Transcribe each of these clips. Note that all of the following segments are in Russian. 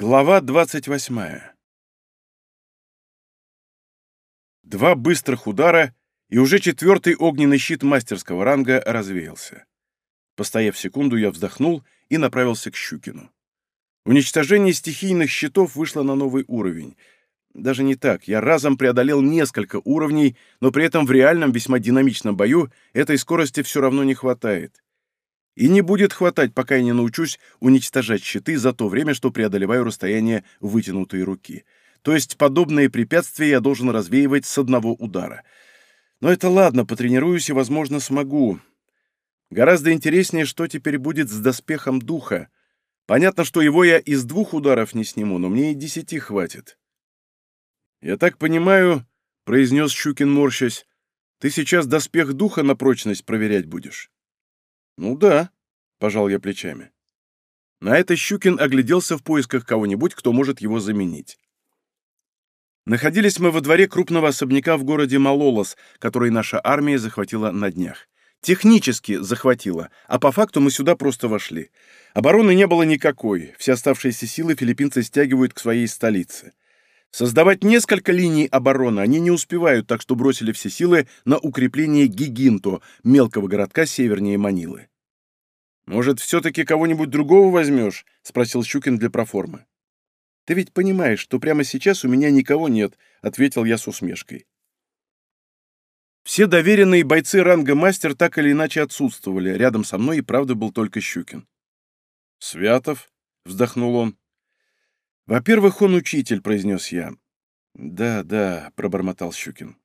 Глава 28. Два быстрых удара, и уже четвертый огненный щит мастерского ранга развеялся. Постояв секунду, я вздохнул и направился к Щукину. Уничтожение стихийных щитов вышло на новый уровень. Даже не так, я разом преодолел несколько уровней, но при этом в реальном весьма динамичном бою этой скорости все равно не хватает. И не будет хватать, пока я не научусь уничтожать щиты за то время, что преодолеваю расстояние вытянутой руки. То есть подобные препятствия я должен развеивать с одного удара. Но это ладно, потренируюсь и, возможно, смогу. Гораздо интереснее, что теперь будет с доспехом духа. Понятно, что его я из двух ударов не сниму, но мне и десяти хватит. «Я так понимаю», — произнес Щукин, морщась, — «ты сейчас доспех духа на прочность проверять будешь?» «Ну да», — пожал я плечами. На это Щукин огляделся в поисках кого-нибудь, кто может его заменить. Находились мы во дворе крупного особняка в городе Малолос, который наша армия захватила на днях. Технически захватила, а по факту мы сюда просто вошли. Обороны не было никакой, все оставшиеся силы филиппинцы стягивают к своей столице. Создавать несколько линий обороны они не успевают, так что бросили все силы на укрепление Гигинто, мелкого городка севернее Манилы. «Может, все-таки кого-нибудь другого возьмешь?» — спросил Щукин для проформы. «Ты ведь понимаешь, что прямо сейчас у меня никого нет», — ответил я с усмешкой. Все доверенные бойцы ранга мастер так или иначе отсутствовали. Рядом со мной и правда был только Щукин. «Святов?» — вздохнул он. «Во-первых, он учитель», — произнес я. «Да, да», — пробормотал Щукин.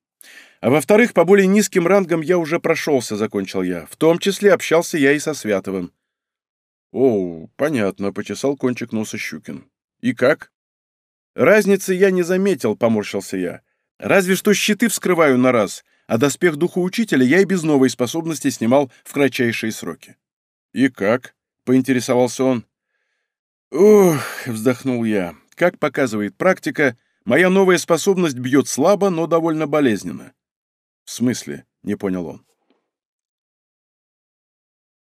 «А во-вторых, по более низким рангам я уже прошелся», — закончил я. «В том числе общался я и со Святовым». «О, понятно», — почесал кончик носа Щукин. «И как?» «Разницы я не заметил», — поморщился я. «Разве что щиты вскрываю на раз, а доспех духа учителя я и без новой способности снимал в кратчайшие сроки». «И как?» — поинтересовался он. «Ох», — вздохнул я, — «как показывает практика, моя новая способность бьет слабо, но довольно болезненно». «В смысле?» — не понял он.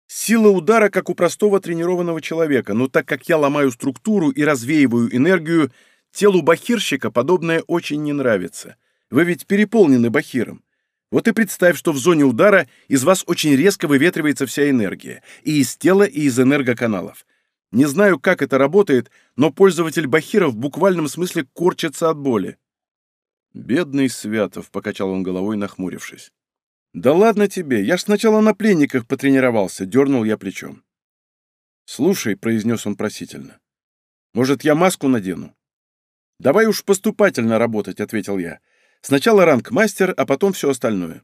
Сила удара, как у простого тренированного человека, но так как я ломаю структуру и развеиваю энергию, телу бахирщика подобное очень не нравится. Вы ведь переполнены бахиром. Вот и представь, что в зоне удара из вас очень резко выветривается вся энергия. И из тела, и из энергоканалов. Не знаю, как это работает, но пользователь Бахира в буквальном смысле корчится от боли. «Бедный Святов», — покачал он головой, нахмурившись. «Да ладно тебе, я ж сначала на пленниках потренировался», — дернул я плечом. «Слушай», — произнес он просительно, — «может, я маску надену?» «Давай уж поступательно работать», — ответил я. «Сначала ранг мастер, а потом все остальное».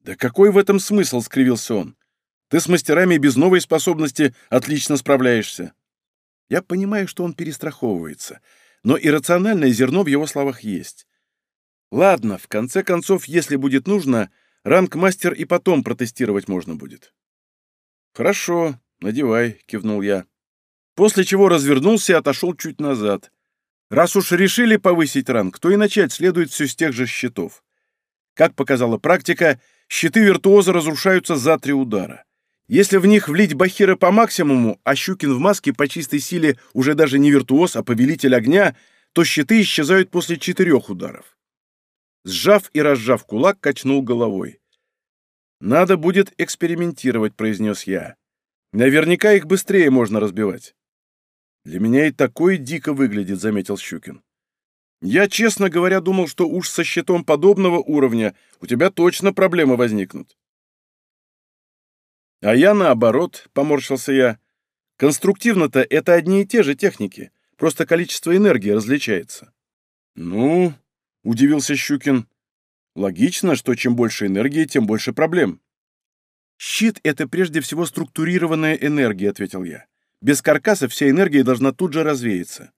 «Да какой в этом смысл?» — скривился он. Ты с мастерами без новой способности отлично справляешься. Я понимаю, что он перестраховывается, но иррациональное зерно в его словах есть. Ладно, в конце концов, если будет нужно, ранг мастер и потом протестировать можно будет. Хорошо, надевай, кивнул я. После чего развернулся и отошел чуть назад. Раз уж решили повысить ранг, то и начать следует все с тех же щитов. Как показала практика, щиты виртуоза разрушаются за три удара. Если в них влить Бахира по максимуму, а Щукин в маске по чистой силе уже даже не виртуоз, а повелитель огня, то щиты исчезают после четырех ударов. Сжав и разжав кулак, качнул головой. «Надо будет экспериментировать», — произнес я. «Наверняка их быстрее можно разбивать». «Для меня и такое дико выглядит», — заметил Щукин. «Я, честно говоря, думал, что уж со щитом подобного уровня у тебя точно проблемы возникнут». А я наоборот, поморщился я. Конструктивно-то это одни и те же техники, просто количество энергии различается. Ну, удивился Щукин. Логично, что чем больше энергии, тем больше проблем. Щит — это прежде всего структурированная энергия, ответил я. Без каркаса вся энергия должна тут же развеяться.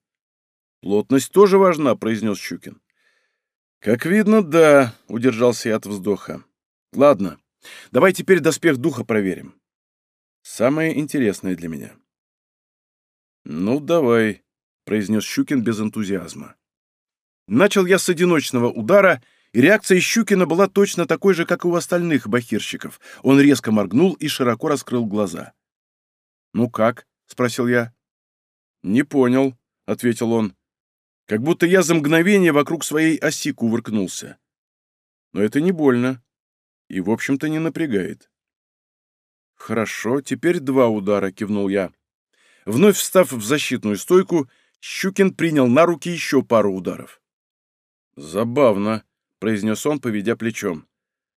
Плотность тоже важна, произнес Щукин. Как видно, да, удержался я от вздоха. Ладно, Давай теперь доспех духа проверим. Самое интересное для меня. Ну, давай, произнес Щукин без энтузиазма. Начал я с одиночного удара, и реакция Щукина была точно такой же, как и у остальных бахирщиков. Он резко моргнул и широко раскрыл глаза. «Ну как?» — спросил я. «Не понял», — ответил он. «Как будто я за мгновение вокруг своей оси кувыркнулся. Но это не больно и, в общем-то, не напрягает». «Хорошо, теперь два удара», — кивнул я. Вновь встав в защитную стойку, Щукин принял на руки еще пару ударов. «Забавно», — произнес он, поведя плечом.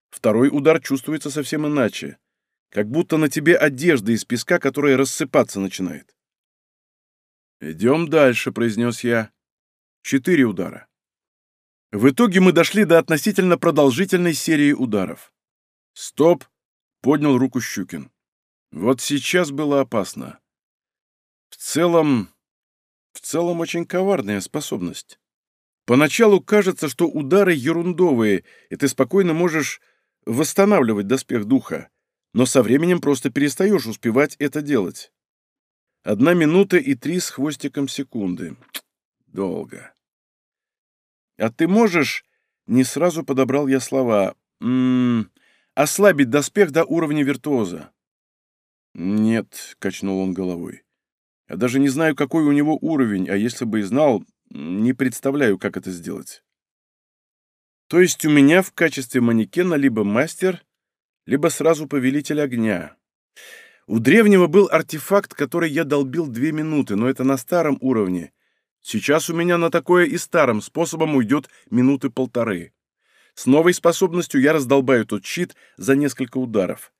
«Второй удар чувствуется совсем иначе, как будто на тебе одежда из песка, которая рассыпаться начинает». «Идем дальше», — произнес я. «Четыре удара». В итоге мы дошли до относительно продолжительной серии ударов. «Стоп!» — поднял руку Щукин. Вот сейчас было опасно. В целом... В целом очень коварная способность. Поначалу кажется, что удары ерундовые, и ты спокойно можешь восстанавливать доспех духа, но со временем просто перестаешь успевать это делать. Одна минута и три с хвостиком секунды. Долго. А ты можешь... Не сразу подобрал я слова. М -м, ослабить доспех до уровня виртуоза. «Нет», — качнул он головой. «Я даже не знаю, какой у него уровень, а если бы и знал, не представляю, как это сделать». «То есть у меня в качестве манекена либо мастер, либо сразу повелитель огня. У древнего был артефакт, который я долбил две минуты, но это на старом уровне. Сейчас у меня на такое и старым способом уйдет минуты полторы. С новой способностью я раздолбаю тот щит за несколько ударов.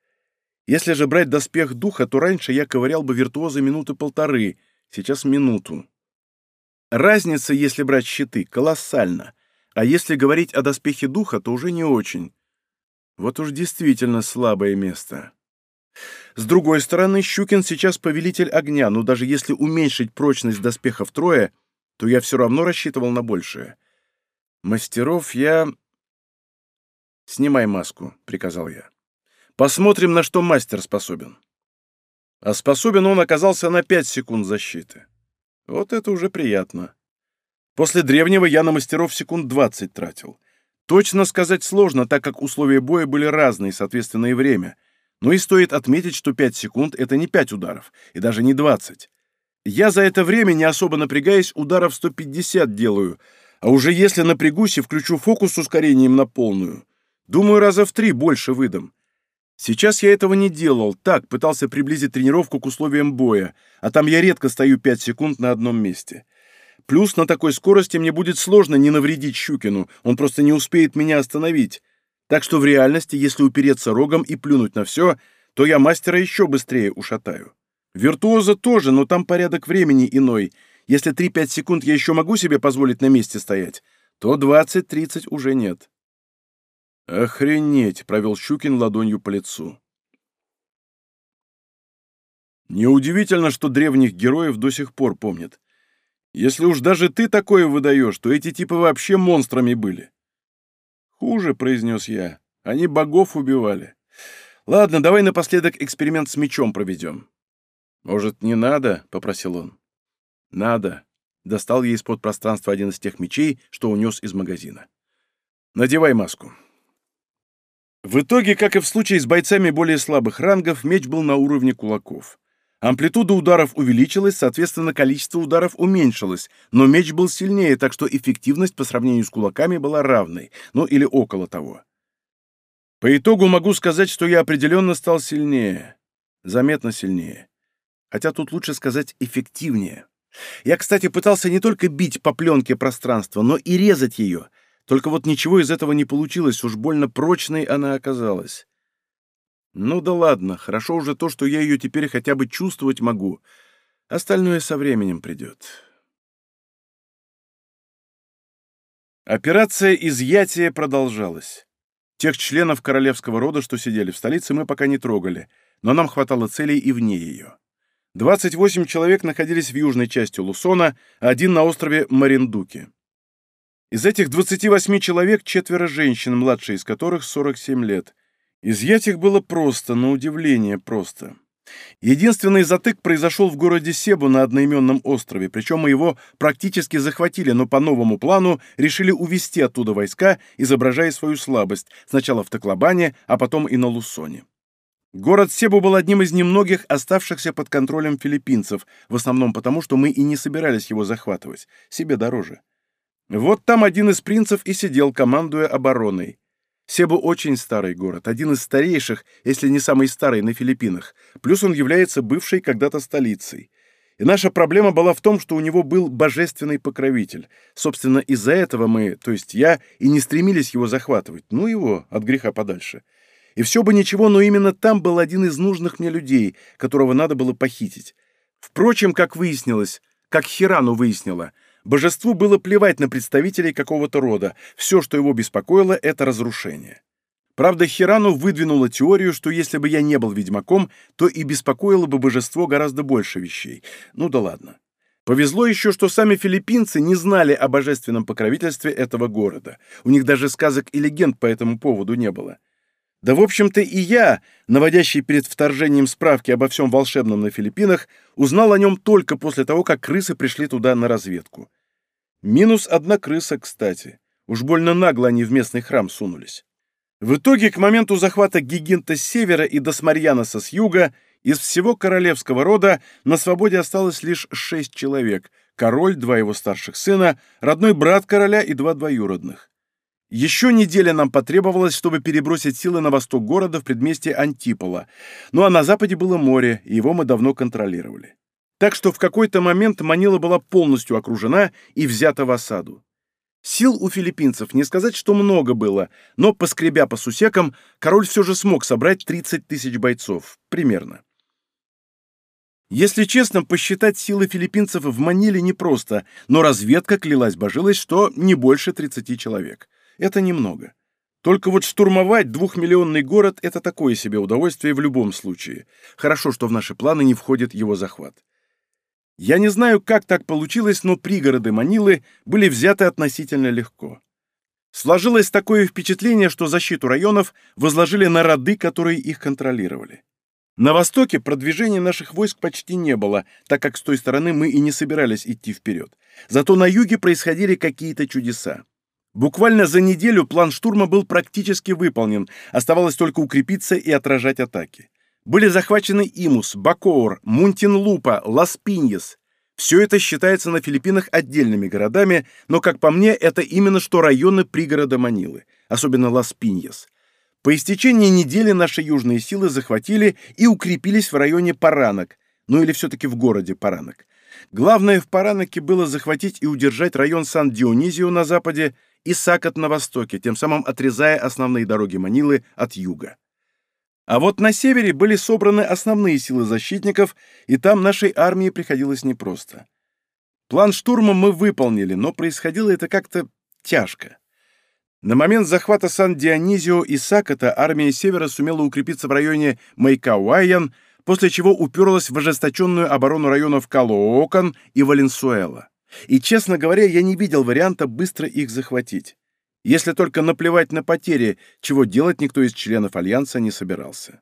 Если же брать доспех духа, то раньше я ковырял бы виртуоза минуты полторы, сейчас минуту. Разница, если брать щиты, колоссальна, а если говорить о доспехе духа, то уже не очень. Вот уж действительно слабое место. С другой стороны, Щукин сейчас повелитель огня, но даже если уменьшить прочность доспеха втрое, то я все равно рассчитывал на большее. Мастеров я... «Снимай маску», — приказал я. «Посмотрим, на что мастер способен». А способен он оказался на пять секунд защиты. Вот это уже приятно. После древнего я на мастеров секунд двадцать тратил. Точно сказать сложно, так как условия боя были разные, соответственно, и время — но и стоит отметить, что 5 секунд — это не 5 ударов, и даже не 20. Я за это время, не особо напрягаясь, ударов 150 делаю, а уже если напрягусь и включу фокус с ускорением на полную, думаю, раза в три больше выдам. Сейчас я этого не делал, так, пытался приблизить тренировку к условиям боя, а там я редко стою 5 секунд на одном месте. Плюс на такой скорости мне будет сложно не навредить Щукину, он просто не успеет меня остановить. Так что в реальности, если упереться рогом и плюнуть на все, то я мастера еще быстрее ушатаю. Виртуоза тоже, но там порядок времени иной. Если 3-5 секунд я еще могу себе позволить на месте стоять, то 20-30 уже нет. «Охренеть!» — провел Щукин ладонью по лицу. Неудивительно, что древних героев до сих пор помнят. Если уж даже ты такое выдаешь, то эти типы вообще монстрами были. «Хуже», — произнес я. «Они богов убивали. Ладно, давай напоследок эксперимент с мечом проведем». «Может, не надо?» — попросил он. «Надо». Достал я из-под пространства один из тех мечей, что унес из магазина. «Надевай маску». В итоге, как и в случае с бойцами более слабых рангов, меч был на уровне кулаков. Амплитуда ударов увеличилась, соответственно, количество ударов уменьшилось, но меч был сильнее, так что эффективность по сравнению с кулаками была равной, ну или около того. По итогу могу сказать, что я определенно стал сильнее. Заметно сильнее. Хотя тут лучше сказать эффективнее. Я, кстати, пытался не только бить по пленке пространства, но и резать ее. Только вот ничего из этого не получилось, уж больно прочной она оказалась. Ну да ладно, хорошо уже то, что я ее теперь хотя бы чувствовать могу. Остальное со временем придет. Операция изъятия продолжалась. Тех членов королевского рода, что сидели в столице, мы пока не трогали, но нам хватало целей и вне ее. 28 человек находились в южной части Лусона, а один на острове Мариндуки. Из этих 28 человек четверо женщин, младшие из которых 47 лет. Изъять их было просто, на удивление просто. Единственный затык произошел в городе Себу на одноименном острове, причем мы его практически захватили, но по новому плану решили увести оттуда войска, изображая свою слабость, сначала в Таклобане, а потом и на Лусоне. Город Себу был одним из немногих оставшихся под контролем филиппинцев, в основном потому, что мы и не собирались его захватывать, себе дороже. Вот там один из принцев и сидел, командуя обороной. Себу очень старый город, один из старейших, если не самый старый на Филиппинах, плюс он является бывшей когда-то столицей. И наша проблема была в том, что у него был божественный покровитель. Собственно, из-за этого мы, то есть я, и не стремились его захватывать. Ну его, от греха подальше. И все бы ничего, но именно там был один из нужных мне людей, которого надо было похитить. Впрочем, как выяснилось, как Хирану выяснила, божеству было плевать на представителей какого-то рода, все, что его беспокоило, это разрушение. Правда, Хирану выдвинула теорию, что если бы я не был ведьмаком, то и беспокоило бы божество гораздо больше вещей. Ну да ладно. Повезло еще, что сами филиппинцы не знали о божественном покровительстве этого города. У них даже сказок и легенд по этому поводу не было. Да, в общем-то, и я, наводящий перед вторжением справки обо всем волшебном на Филиппинах, узнал о нем только после того, как крысы пришли туда на разведку. Минус одна крыса, кстати. Уж больно нагло они в местный храм сунулись. В итоге, к моменту захвата Гигинта с севера и Досмарьяноса с юга, из всего королевского рода на свободе осталось лишь шесть человек — король, два его старших сына, родной брат короля и два двоюродных. Еще неделя нам потребовалась, чтобы перебросить силы на восток города в предместье Антипола, ну а на западе было море, и его мы давно контролировали. Так что в какой-то момент Манила была полностью окружена и взята в осаду. Сил у филиппинцев не сказать, что много было, но, поскребя по сусекам, король все же смог собрать 30 тысяч бойцов, примерно. Если честно, посчитать силы филиппинцев в Маниле непросто, но разведка клялась-божилась, что не больше 30 человек. Это немного. Только вот штурмовать двухмиллионный город — это такое себе удовольствие в любом случае. Хорошо, что в наши планы не входит его захват. Я не знаю, как так получилось, но пригороды Манилы были взяты относительно легко. Сложилось такое впечатление, что защиту районов возложили на роды, которые их контролировали. На востоке продвижения наших войск почти не было, так как с той стороны мы и не собирались идти вперед. Зато на юге происходили какие-то чудеса. Буквально за неделю план штурма был практически выполнен, оставалось только укрепиться и отражать атаки. Были захвачены Имус, Бакоур, Мунтинлупа, Лас-Пиньес. Все это считается на Филиппинах отдельными городами, но, как по мне, это именно что районы пригорода Манилы, особенно Лас-Пиньес. По истечении недели наши южные силы захватили и укрепились в районе Паранок, ну или все-таки в городе Паранок. Главное в Параноке было захватить и удержать район Сан-Дионизио на западе, и Сакат на востоке, тем самым отрезая основные дороги Манилы от юга. А вот на севере были собраны основные силы защитников, и там нашей армии приходилось непросто. План штурма мы выполнили, но происходило это как-то тяжко. На момент захвата Сан-Дионизио и Саката армия Севера сумела укрепиться в районе Майкауайян, после чего уперлась в ожесточенную оборону районов Калоокан и Валенсуэла. И, честно говоря, я не видел варианта быстро их захватить. Если только наплевать на потери, чего делать никто из членов Альянса не собирался.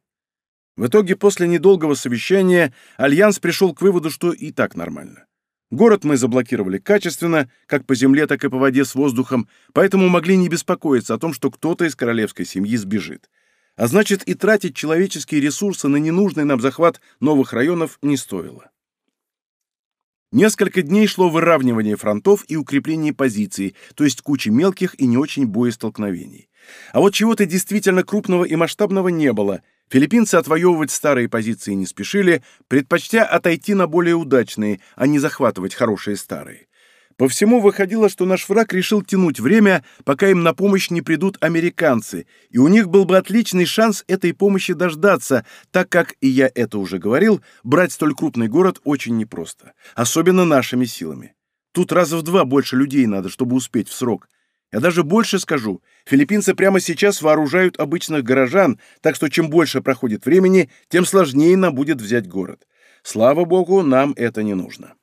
В итоге, после недолгого совещания, Альянс пришел к выводу, что и так нормально. Город мы заблокировали качественно, как по земле, так и по воде с воздухом, поэтому могли не беспокоиться о том, что кто-то из королевской семьи сбежит. А значит, и тратить человеческие ресурсы на ненужный нам захват новых районов не стоило. Несколько дней шло выравнивание фронтов и укрепление позиций, то есть куча мелких и не очень боестолкновений. А вот чего-то действительно крупного и масштабного не было. Филиппинцы отвоевывать старые позиции не спешили, предпочтя отойти на более удачные, а не захватывать хорошие старые. По всему выходило, что наш враг решил тянуть время, пока им на помощь не придут американцы, и у них был бы отличный шанс этой помощи дождаться, так как, и я это уже говорил, брать столь крупный город очень непросто, особенно нашими силами. Тут раза в два больше людей надо, чтобы успеть в срок. Я даже больше скажу, филиппинцы прямо сейчас вооружают обычных горожан, так что чем больше проходит времени, тем сложнее нам будет взять город. Слава богу, нам это не нужно.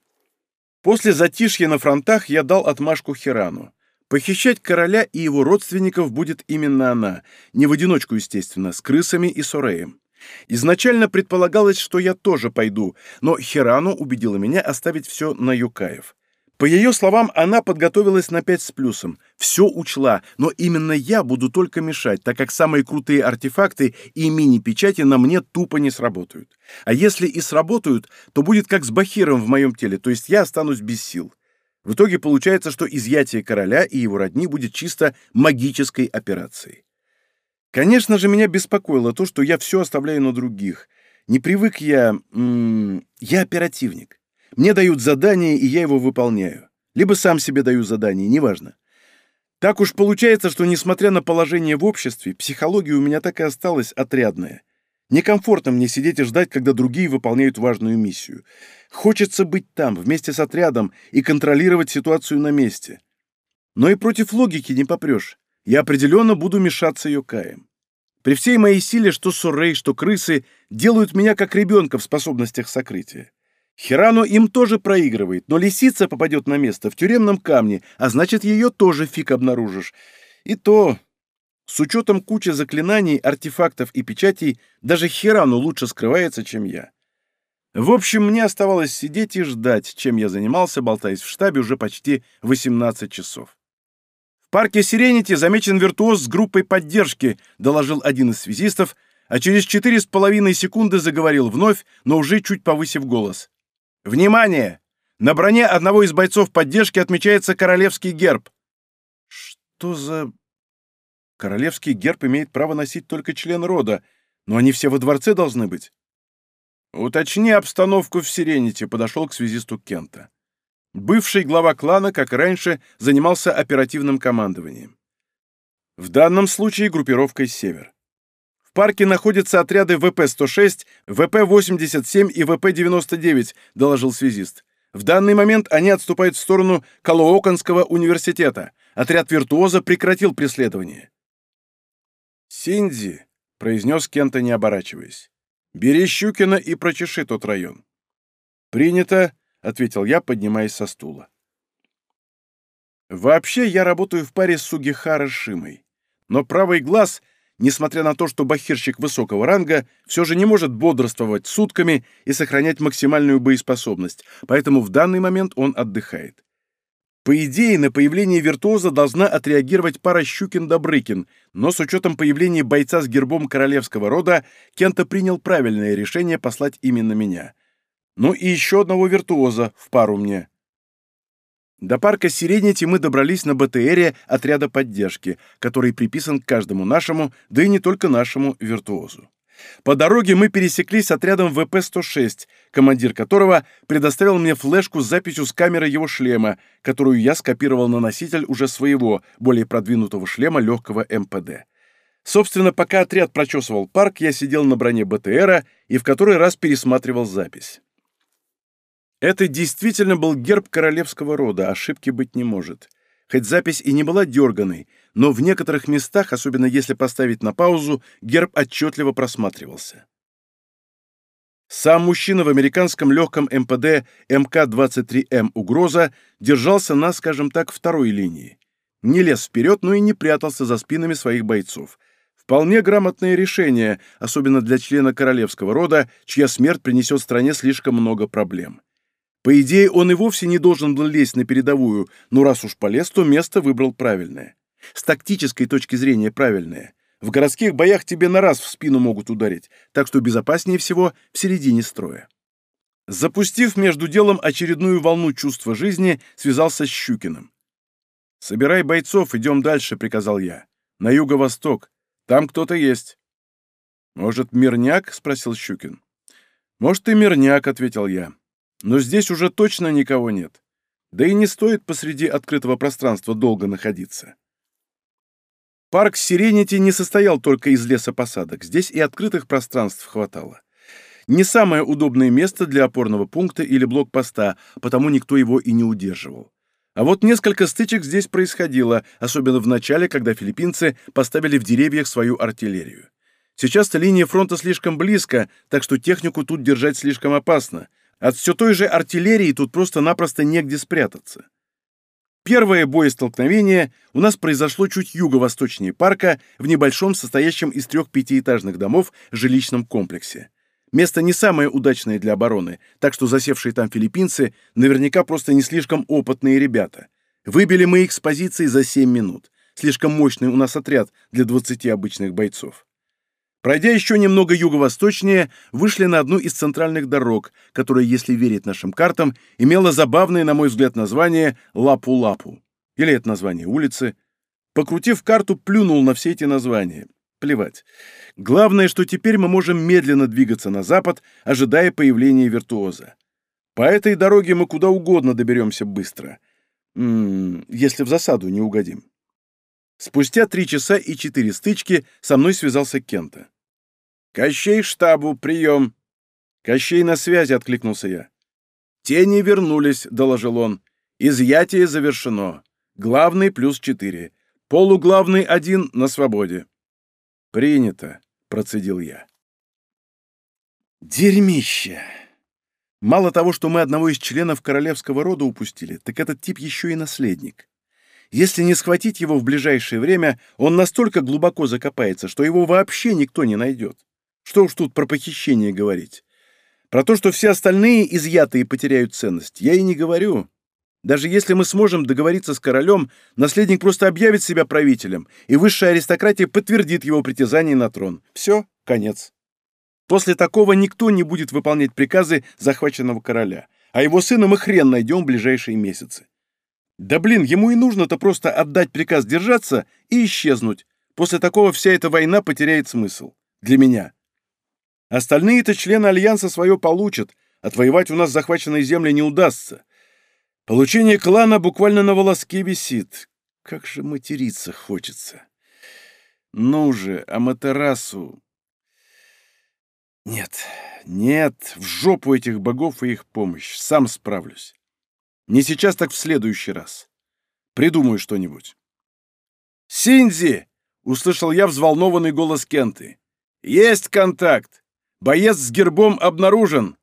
После затишья на фронтах я дал отмашку Хирану. Похищать короля и его родственников будет именно она, не в одиночку, естественно, с крысами и Сореем. Изначально предполагалось, что я тоже пойду, но Хирану убедила меня оставить все на Юкаев. По ее словам, она подготовилась на 5 с плюсом, все учла, но именно я буду только мешать, так как самые крутые артефакты и мини-печати на мне тупо не сработают. А если и сработают, то будет как с Бахиром в моем теле, то есть я останусь без сил. В итоге получается, что изъятие короля и его родни будет чисто магической операцией. Конечно же, меня беспокоило то, что я все оставляю на других. Не привык я... Я оперативник. Мне дают задание, и я его выполняю. Либо сам себе даю задание, неважно. Так уж получается, что, несмотря на положение в обществе, психология у меня так и осталась отрядная. Некомфортно мне сидеть и ждать, когда другие выполняют важную миссию. Хочется быть там, вместе с отрядом, и контролировать ситуацию на месте. Но и против логики не попрешь. Я определенно буду мешаться ее каем. При всей моей силе, что Суррей, что крысы, делают меня как ребенка в способностях сокрытия. Хирану им тоже проигрывает, но лисица попадет на место в тюремном камне, а значит, ее тоже фиг обнаружишь. И то, с учетом кучи заклинаний, артефактов и печатей, даже Хирану лучше скрывается, чем я. В общем, мне оставалось сидеть и ждать, чем я занимался, болтаясь в штабе уже почти 18 часов. «В парке Сиренити замечен виртуоз с группой поддержки», доложил один из связистов, а через четыре с половиной секунды заговорил вновь, но уже чуть повысив голос. Внимание! На броне одного из бойцов поддержки отмечается королевский герб. Что за... Королевский герб имеет право носить только член рода, но они все во дворце должны быть. Уточни обстановку в Сирените, подошел к связисту Кента. Бывший глава клана, как и раньше, занимался оперативным командованием. В данном случае группировкой «Север» парке находятся отряды ВП-106, ВП-87 и ВП-99», — доложил связист. «В данный момент они отступают в сторону Калооканского университета. Отряд «Виртуоза» прекратил преследование». «Синдзи», — произнес Кента, не оборачиваясь, — «бери Щукина и прочеши тот район». «Принято», — ответил я, поднимаясь со стула. «Вообще я работаю в паре с Сугихара Шимой, но правый глаз — несмотря на то, что бахирщик высокого ранга все же не может бодрствовать сутками и сохранять максимальную боеспособность, поэтому в данный момент он отдыхает. По идее, на появление виртуоза должна отреагировать пара Щукин-Добрыкин, но с учетом появления бойца с гербом королевского рода, Кента принял правильное решение послать именно меня. Ну и еще одного виртуоза в пару мне. До парка Сиренити мы добрались на БТРе отряда поддержки, который приписан к каждому нашему, да и не только нашему, виртуозу. По дороге мы пересеклись с отрядом ВП-106, командир которого предоставил мне флешку с записью с камеры его шлема, которую я скопировал на носитель уже своего, более продвинутого шлема легкого МПД. Собственно, пока отряд прочесывал парк, я сидел на броне БТРа и в который раз пересматривал запись. Это действительно был герб королевского рода, ошибки быть не может. Хоть запись и не была дерганой, но в некоторых местах, особенно если поставить на паузу, герб отчетливо просматривался. Сам мужчина в американском легком МПД МК-23М «Угроза» держался на, скажем так, второй линии. Не лез вперед, но и не прятался за спинами своих бойцов. Вполне грамотное решение, особенно для члена королевского рода, чья смерть принесет стране слишком много проблем. По идее, он и вовсе не должен был лезть на передовую, но раз уж полез, то место выбрал правильное. С тактической точки зрения правильное. В городских боях тебе на раз в спину могут ударить, так что безопаснее всего в середине строя. Запустив между делом очередную волну чувства жизни, связался с Щукиным. «Собирай бойцов, идем дальше», — приказал я. «На юго-восток. Там кто-то есть». «Может, мирняк?» — спросил Щукин. «Может, и мирняк», — ответил я. Но здесь уже точно никого нет. Да и не стоит посреди открытого пространства долго находиться. Парк Сиренити не состоял только из лесопосадок, здесь и открытых пространств хватало. Не самое удобное место для опорного пункта или блокпоста, потому никто его и не удерживал. А вот несколько стычек здесь происходило, особенно в начале, когда филиппинцы поставили в деревьях свою артиллерию. Сейчас-то линия фронта слишком близко, так что технику тут держать слишком опасно, от все той же артиллерии тут просто-напросто негде спрятаться. Первое боестолкновение у нас произошло чуть юго-восточнее парка, в небольшом, состоящем из трех пятиэтажных домов жилищном комплексе. Место не самое удачное для обороны, так что засевшие там филиппинцы наверняка просто не слишком опытные ребята. Выбили мы их с позиции за 7 минут. Слишком мощный у нас отряд для 20 обычных бойцов. Пройдя еще немного юго-восточнее, вышли на одну из центральных дорог, которая, если верить нашим картам, имела забавное, на мой взгляд, название Лапу-Лапу. Или это название улицы. Покрутив карту, плюнул на все эти названия. Плевать. Главное, что теперь мы можем медленно двигаться на запад, ожидая появления виртуоза. По этой дороге мы куда угодно доберемся быстро. М -м, если в засаду не угодим. Спустя три часа и четыре стычки со мной связался Кента. «Кощей штабу, прием!» «Кощей на связи», — откликнулся я. «Тени вернулись», — доложил он. «Изъятие завершено. Главный плюс четыре. Полуглавный один на свободе». «Принято», — процедил я. «Дерьмище!» Мало того, что мы одного из членов королевского рода упустили, так этот тип еще и наследник. Если не схватить его в ближайшее время, он настолько глубоко закопается, что его вообще никто не найдет. Что уж тут про похищение говорить. Про то, что все остальные изъятые потеряют ценность, я и не говорю. Даже если мы сможем договориться с королем, наследник просто объявит себя правителем, и высшая аристократия подтвердит его притязание на трон. Все, конец. После такого никто не будет выполнять приказы захваченного короля, а его сына мы хрен найдем в ближайшие месяцы. Да блин, ему и нужно-то просто отдать приказ держаться и исчезнуть. После такого вся эта война потеряет смысл. Для меня. Остальные-то члены Альянса свое получат, отвоевать у нас захваченные земли не удастся. Получение клана буквально на волоске висит. Как же материться хочется. Ну же, Аматерасу... Нет, нет, в жопу этих богов и их помощь. Сам справлюсь. Не сейчас, так в следующий раз. Придумаю что-нибудь. «Синзи!» — услышал я взволнованный голос Кенты. «Есть контакт! Боец с гербом обнаружен!»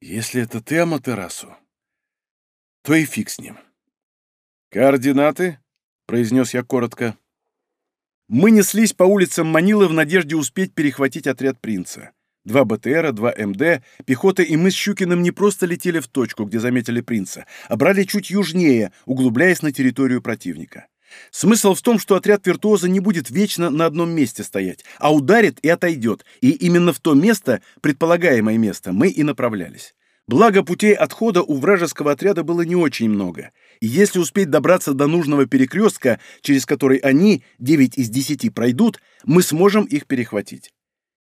«Если это ты, Аматерасу, то и фиг с ним. «Координаты?» — произнес я коротко. Мы неслись по улицам Манилы в надежде успеть перехватить отряд принца. Два БТРа, два МД, пехота и мы с Щукиным не просто летели в точку, где заметили принца, а брали чуть южнее, углубляясь на территорию противника. Смысл в том, что отряд виртуоза не будет вечно на одном месте стоять, а ударит и отойдет, и именно в то место, предполагаемое место, мы и направлялись. Благо, путей отхода у вражеского отряда было не очень много. И если успеть добраться до нужного перекрестка, через который они, 9 из 10, пройдут, мы сможем их перехватить.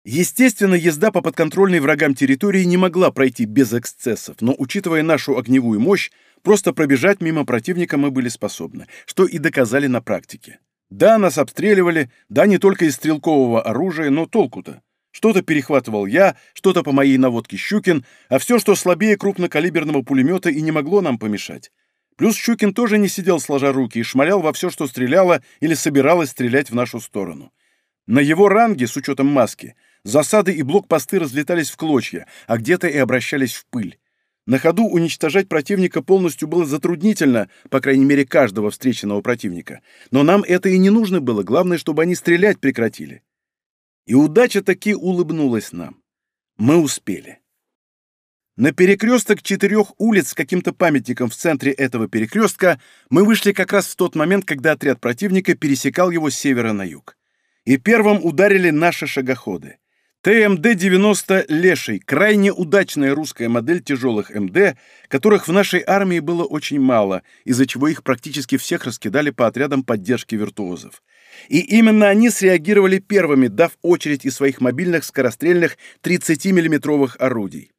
Естественно, езда по подконтрольной врагам территории не могла пройти без эксцессов, но, учитывая нашу огневую мощь, просто пробежать мимо противника мы были способны, что и доказали на практике. Да, нас обстреливали, да, не только из стрелкового оружия, но толку-то. Что-то перехватывал я, что-то по моей наводке Щукин, а все, что слабее крупнокалиберного пулемета, и не могло нам помешать. Плюс Щукин тоже не сидел сложа руки и шмалял во все, что стреляло или собиралось стрелять в нашу сторону. На его ранге, с учетом маски, засады и блокпосты разлетались в клочья, а где-то и обращались в пыль. На ходу уничтожать противника полностью было затруднительно, по крайней мере, каждого встреченного противника. Но нам это и не нужно было, главное, чтобы они стрелять прекратили. И удача таки улыбнулась нам. Мы успели. На перекресток четырех улиц с каким-то памятником в центре этого перекрестка мы вышли как раз в тот момент, когда отряд противника пересекал его с севера на юг. И первым ударили наши шагоходы. ТМД-90 «Леший» — крайне удачная русская модель тяжелых МД, которых в нашей армии было очень мало, из-за чего их практически всех раскидали по отрядам поддержки виртуозов. И именно они среагировали первыми, дав очередь из своих мобильных скорострельных 30 миллиметровых орудий.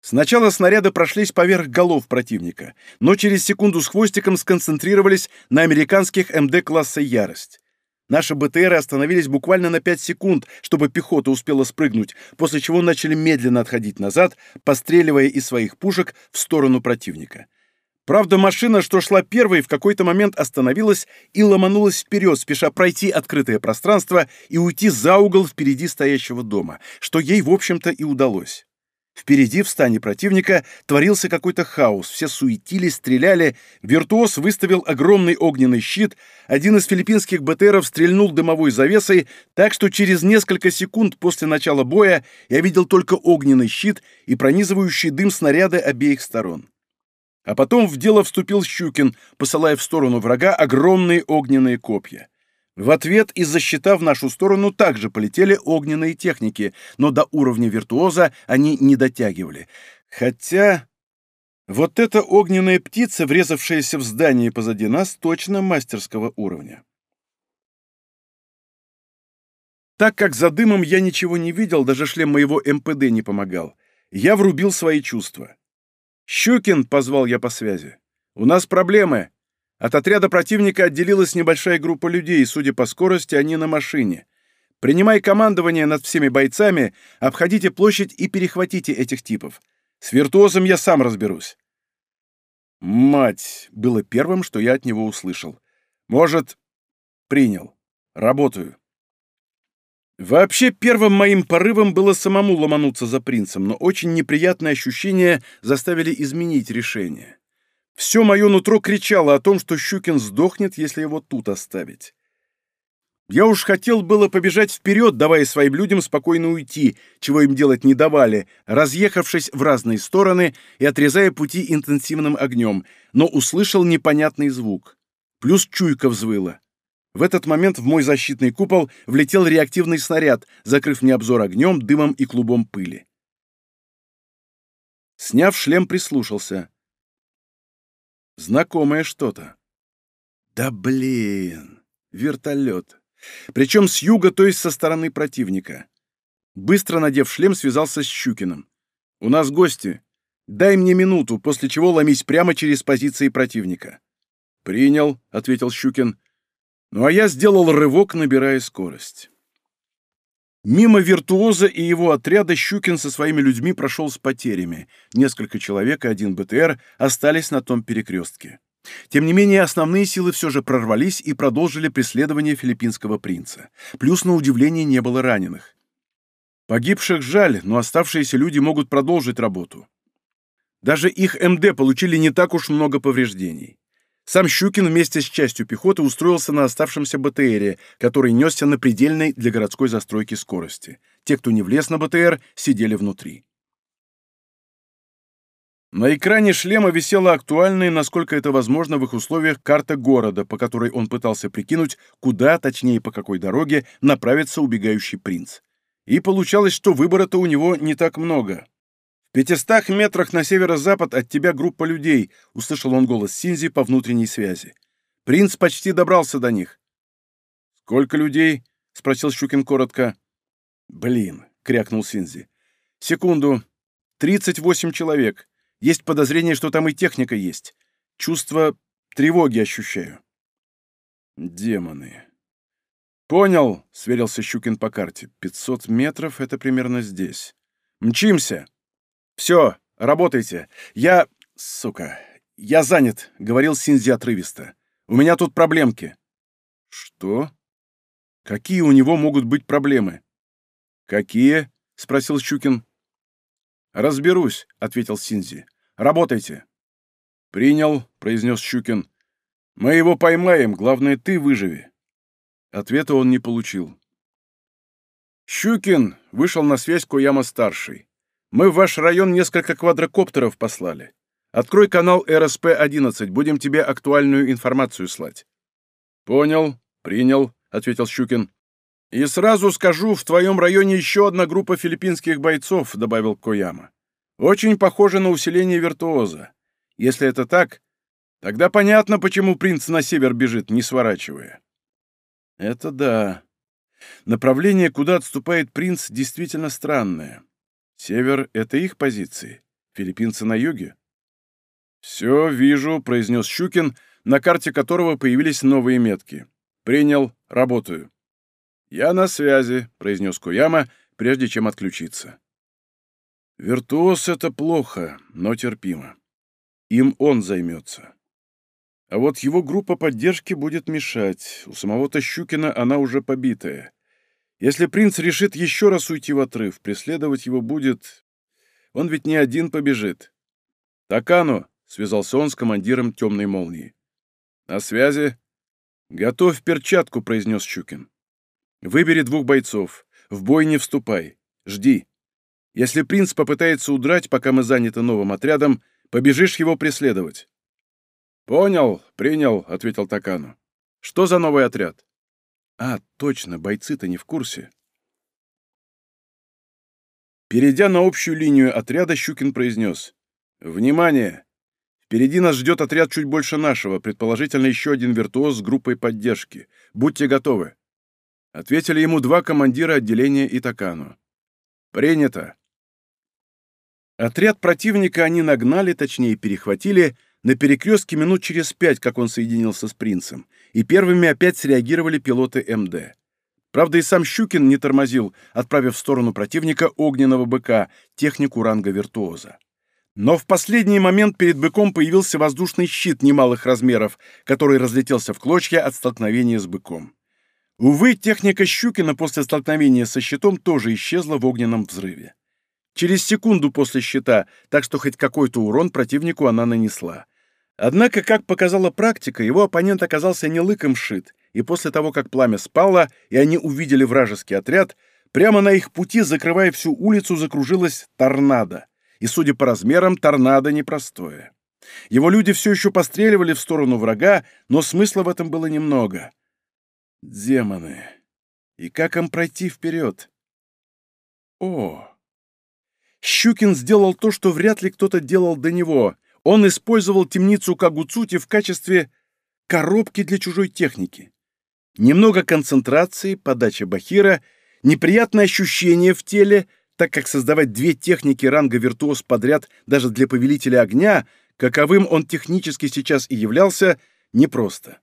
Сначала снаряды прошлись поверх голов противника, но через секунду с хвостиком сконцентрировались на американских МД класса «Ярость». Наши БТРы остановились буквально на 5 секунд, чтобы пехота успела спрыгнуть, после чего начали медленно отходить назад, постреливая из своих пушек в сторону противника. Правда, машина, что шла первой, в какой-то момент остановилась и ломанулась вперед, спеша пройти открытое пространство и уйти за угол впереди стоящего дома, что ей, в общем-то, и удалось. Впереди, в стане противника, творился какой-то хаос. Все суетились, стреляли. Виртуоз выставил огромный огненный щит. Один из филиппинских БТРов стрельнул дымовой завесой, так что через несколько секунд после начала боя я видел только огненный щит и пронизывающий дым снаряды обеих сторон. А потом в дело вступил Щукин, посылая в сторону врага огромные огненные копья. В ответ из-за щита в нашу сторону также полетели огненные техники, но до уровня виртуоза они не дотягивали. Хотя... Вот эта огненная птица, врезавшаяся в здание позади нас, точно мастерского уровня. Так как за дымом я ничего не видел, даже шлем моего МПД не помогал, я врубил свои чувства. «Щукин!» — позвал я по связи. «У нас проблемы!» От отряда противника отделилась небольшая группа людей, судя по скорости, они на машине. Принимай командование над всеми бойцами, обходите площадь и перехватите этих типов. С виртуозом я сам разберусь. Мать, было первым, что я от него услышал. Может, принял. Работаю. Вообще, первым моим порывом было самому ломануться за принцем, но очень неприятные ощущения заставили изменить решение. Все мое нутро кричало о том, что Щукин сдохнет, если его тут оставить. Я уж хотел было побежать вперед, давая своим людям спокойно уйти, чего им делать не давали, разъехавшись в разные стороны и отрезая пути интенсивным огнем, но услышал непонятный звук. Плюс чуйка взвыла. В этот момент в мой защитный купол влетел реактивный снаряд, закрыв мне обзор огнем, дымом и клубом пыли. Сняв шлем, прислушался. Знакомое что-то. Да блин, вертолет. Причем с юга, то есть со стороны противника. Быстро надев шлем, связался с Щукиным. «У нас гости. Дай мне минуту, после чего ломись прямо через позиции противника». «Принял», — ответил Щукин. Ну а я сделал рывок, набирая скорость. Мимо виртуоза и его отряда Щукин со своими людьми прошел с потерями. Несколько человек и один БТР остались на том перекрестке. Тем не менее, основные силы все же прорвались и продолжили преследование филиппинского принца. Плюс, на удивление, не было раненых. Погибших жаль, но оставшиеся люди могут продолжить работу. Даже их МД получили не так уж много повреждений. Сам Щукин вместе с частью пехоты устроился на оставшемся БТРе, который несся на предельной для городской застройки скорости. Те, кто не влез на БТР, сидели внутри. На экране шлема висела актуальная, насколько это возможно в их условиях, карта города, по которой он пытался прикинуть, куда, точнее по какой дороге, направится убегающий принц. И получалось, что выбора-то у него не так много пятистах метрах на северо-запад от тебя группа людей», — услышал он голос Синзи по внутренней связи. «Принц почти добрался до них». «Сколько людей?» — спросил Щукин коротко. «Блин», — крякнул Синзи. «Секунду. Тридцать восемь человек. Есть подозрение, что там и техника есть. Чувство тревоги ощущаю». «Демоны». «Понял», — сверился Щукин по карте. «Пятьсот метров — это примерно здесь. Мчимся!» «Все, работайте. Я... сука... я занят», — говорил Синзи отрывисто. «У меня тут проблемки». «Что? Какие у него могут быть проблемы?» «Какие?» — спросил Щукин. «Разберусь», — ответил Синзи. «Работайте». «Принял», — произнес Щукин. «Мы его поймаем, главное, ты выживи». Ответа он не получил. Щукин вышел на связь Кояма-старший. Мы в ваш район несколько квадрокоптеров послали. Открой канал РСП-11, будем тебе актуальную информацию слать». «Понял, принял», — ответил Щукин. «И сразу скажу, в твоем районе еще одна группа филиппинских бойцов», — добавил Кояма. «Очень похоже на усиление виртуоза. Если это так, тогда понятно, почему принц на север бежит, не сворачивая». «Это да. Направление, куда отступает принц, действительно странное. Север — это их позиции. Филиппинцы на юге. «Все, вижу», — произнес Щукин, на карте которого появились новые метки. «Принял, работаю». «Я на связи», — произнес Куяма, прежде чем отключиться. «Виртуоз — это плохо, но терпимо. Им он займется. А вот его группа поддержки будет мешать. У самого-то Щукина она уже побитая. Если принц решит еще раз уйти в отрыв, преследовать его будет... Он ведь не один побежит. «Такану!» — связался он с командиром темной молнии. «На связи?» «Готовь перчатку», — произнес Щукин. «Выбери двух бойцов. В бой не вступай. Жди. Если принц попытается удрать, пока мы заняты новым отрядом, побежишь его преследовать». «Понял, принял», — ответил Такану. «Что за новый отряд?» «А, точно, бойцы-то не в курсе». Перейдя на общую линию отряда, Щукин произнес. «Внимание! Впереди нас ждет отряд чуть больше нашего, предположительно еще один виртуоз с группой поддержки. Будьте готовы!» Ответили ему два командира отделения Итакану. «Принято!» Отряд противника они нагнали, точнее перехватили, на перекрестке минут через пять, как он соединился с принцем, и первыми опять среагировали пилоты МД. Правда, и сам Щукин не тормозил, отправив в сторону противника огненного быка, технику ранга виртуоза. Но в последний момент перед быком появился воздушный щит немалых размеров, который разлетелся в клочья от столкновения с быком. Увы, техника Щукина после столкновения со щитом тоже исчезла в огненном взрыве. Через секунду после щита, так что хоть какой-то урон противнику она нанесла. Однако, как показала практика, его оппонент оказался не лыком шит, и после того, как пламя спало, и они увидели вражеский отряд, прямо на их пути, закрывая всю улицу, закружилась торнадо и, судя по размерам, торнадо непростое. Его люди все еще постреливали в сторону врага, но смысла в этом было немного. Демоны! И как им пройти вперед? О! Щукин сделал то, что вряд ли кто-то делал до него. Он использовал темницу Кагуцути в качестве коробки для чужой техники. Немного концентрации, подача бахира, неприятное ощущение в теле, так как создавать две техники ранга виртуоз подряд даже для повелителя огня, каковым он технически сейчас и являлся, непросто.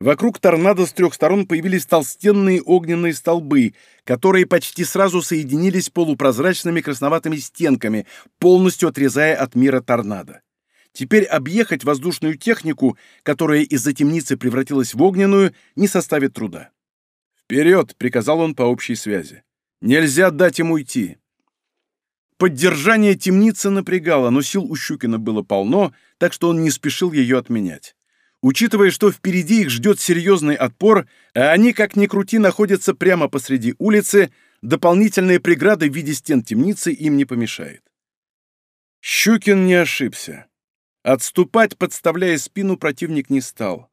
Вокруг торнадо с трех сторон появились толстенные огненные столбы, которые почти сразу соединились полупрозрачными красноватыми стенками, полностью отрезая от мира торнадо. Теперь объехать воздушную технику, которая из-за темницы превратилась в огненную, не составит труда. «Вперед!» — приказал он по общей связи. «Нельзя дать ему идти!» Поддержание темницы напрягало, но сил у Щукина было полно, так что он не спешил ее отменять. Учитывая, что впереди их ждет серьезный отпор, а они, как ни крути, находятся прямо посреди улицы, дополнительные преграды в виде стен темницы им не помешает. Щукин не ошибся. Отступать, подставляя спину, противник не стал.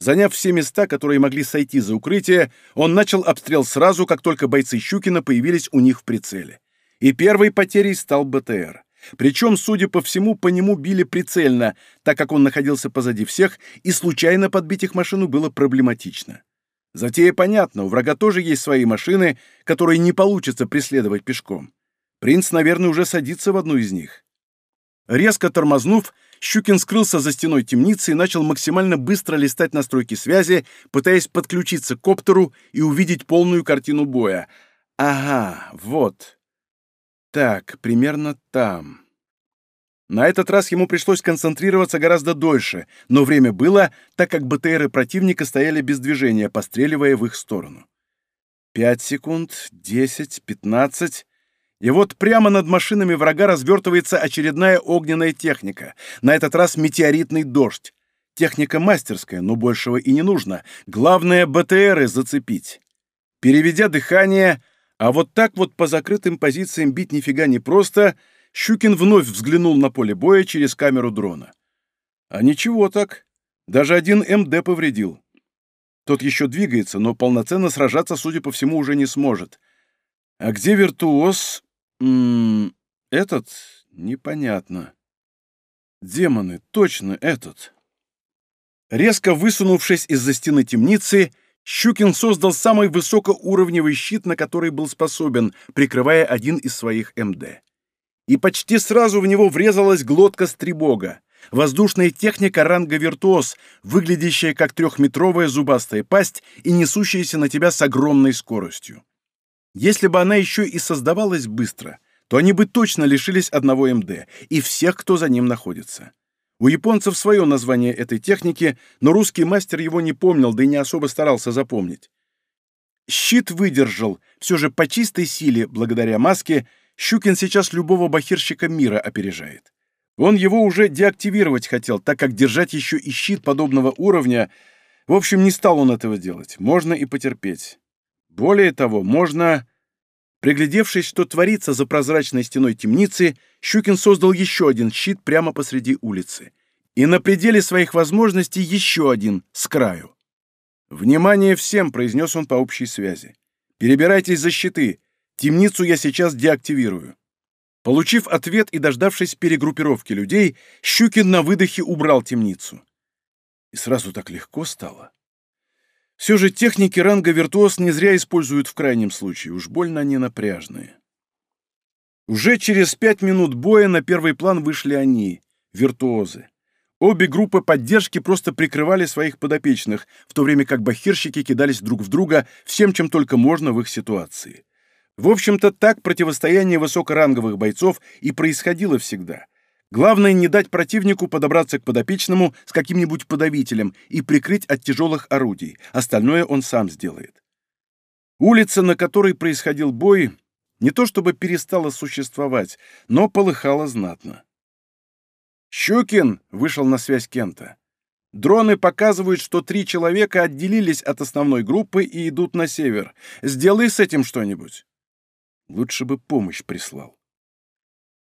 Заняв все места, которые могли сойти за укрытие, он начал обстрел сразу, как только бойцы Щукина появились у них в прицеле и первой потерей стал БТР. Причем, судя по всему, по нему били прицельно, так как он находился позади всех, и случайно подбить их машину было проблематично. Затея понятна, у врага тоже есть свои машины, которые не получится преследовать пешком. Принц, наверное, уже садится в одну из них. Резко тормознув, Щукин скрылся за стеной темницы и начал максимально быстро листать настройки связи, пытаясь подключиться к коптеру и увидеть полную картину боя. Ага, вот. Так, примерно там. На этот раз ему пришлось концентрироваться гораздо дольше, но время было, так как БТРы противника стояли без движения, постреливая в их сторону. Пять секунд, десять, пятнадцать. И вот прямо над машинами врага развертывается очередная огненная техника, на этот раз метеоритный дождь. Техника мастерская, но большего и не нужно. Главное — БТРы зацепить. Переведя дыхание, а вот так вот по закрытым позициям бить нифига не просто, Щукин вновь взглянул на поле боя через камеру дрона. А ничего так. Даже один МД повредил. Тот еще двигается, но полноценно сражаться, судя по всему, уже не сможет. А где виртуоз? М -м, этот? Непонятно. Демоны, точно этот. Резко высунувшись из-за стены темницы, Щукин создал самый высокоуровневый щит, на который был способен, прикрывая один из своих МД. И почти сразу в него врезалась глотка стрибога. Воздушная техника ранга «Виртуоз», выглядящая как трехметровая зубастая пасть и несущаяся на тебя с огромной скоростью. Если бы она еще и создавалась быстро, то они бы точно лишились одного МД и всех, кто за ним находится. У японцев свое название этой техники, но русский мастер его не помнил, да и не особо старался запомнить. Щит выдержал, все же по чистой силе, благодаря маске, Щукин сейчас любого бахирщика мира опережает. Он его уже деактивировать хотел, так как держать еще и щит подобного уровня... В общем, не стал он этого делать. Можно и потерпеть. Более того, можно... Приглядевшись, что творится за прозрачной стеной темницы, Щукин создал еще один щит прямо посреди улицы. И на пределе своих возможностей еще один, с краю. «Внимание всем!» — произнес он по общей связи. «Перебирайтесь за щиты. Темницу я сейчас деактивирую». Получив ответ и дождавшись перегруппировки людей, Щукин на выдохе убрал темницу. И сразу так легко стало. Все же техники ранга виртуоз не зря используют в крайнем случае, уж больно они напряжные. Уже через пять минут боя на первый план вышли они, виртуозы. Обе группы поддержки просто прикрывали своих подопечных, в то время как бахирщики кидались друг в друга всем, чем только можно в их ситуации. В общем-то, так противостояние высокоранговых бойцов и происходило всегда — Главное не дать противнику подобраться к подопечному с каким-нибудь подавителем и прикрыть от тяжелых орудий. Остальное он сам сделает. Улица, на которой происходил бой, не то чтобы перестала существовать, но полыхала знатно. «Щукин!» — вышел на связь Кента. «Дроны показывают, что три человека отделились от основной группы и идут на север. Сделай с этим что-нибудь». Лучше бы помощь прислал.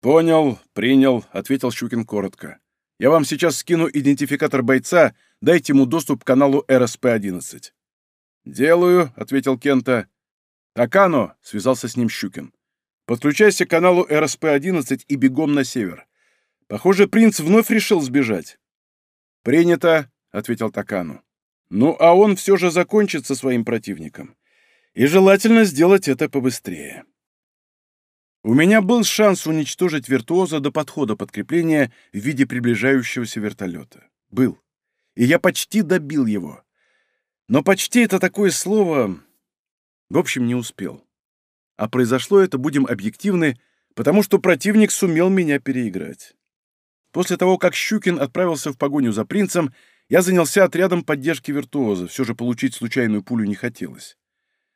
«Понял, принял», — ответил Щукин коротко. «Я вам сейчас скину идентификатор бойца, дайте ему доступ к каналу РСП-11». «Делаю», — ответил Кента. «Такано», — связался с ним Щукин. «Подключайся к каналу РСП-11 и бегом на север. Похоже, принц вновь решил сбежать». «Принято», — ответил Такану. «Ну, а он все же закончит со своим противником. И желательно сделать это побыстрее». У меня был шанс уничтожить виртуоза до подхода подкрепления в виде приближающегося вертолета. Был. И я почти добил его. Но почти это такое слово... В общем, не успел. А произошло это, будем объективны, потому что противник сумел меня переиграть. После того, как Щукин отправился в погоню за принцем, я занялся отрядом поддержки виртуоза, все же получить случайную пулю не хотелось.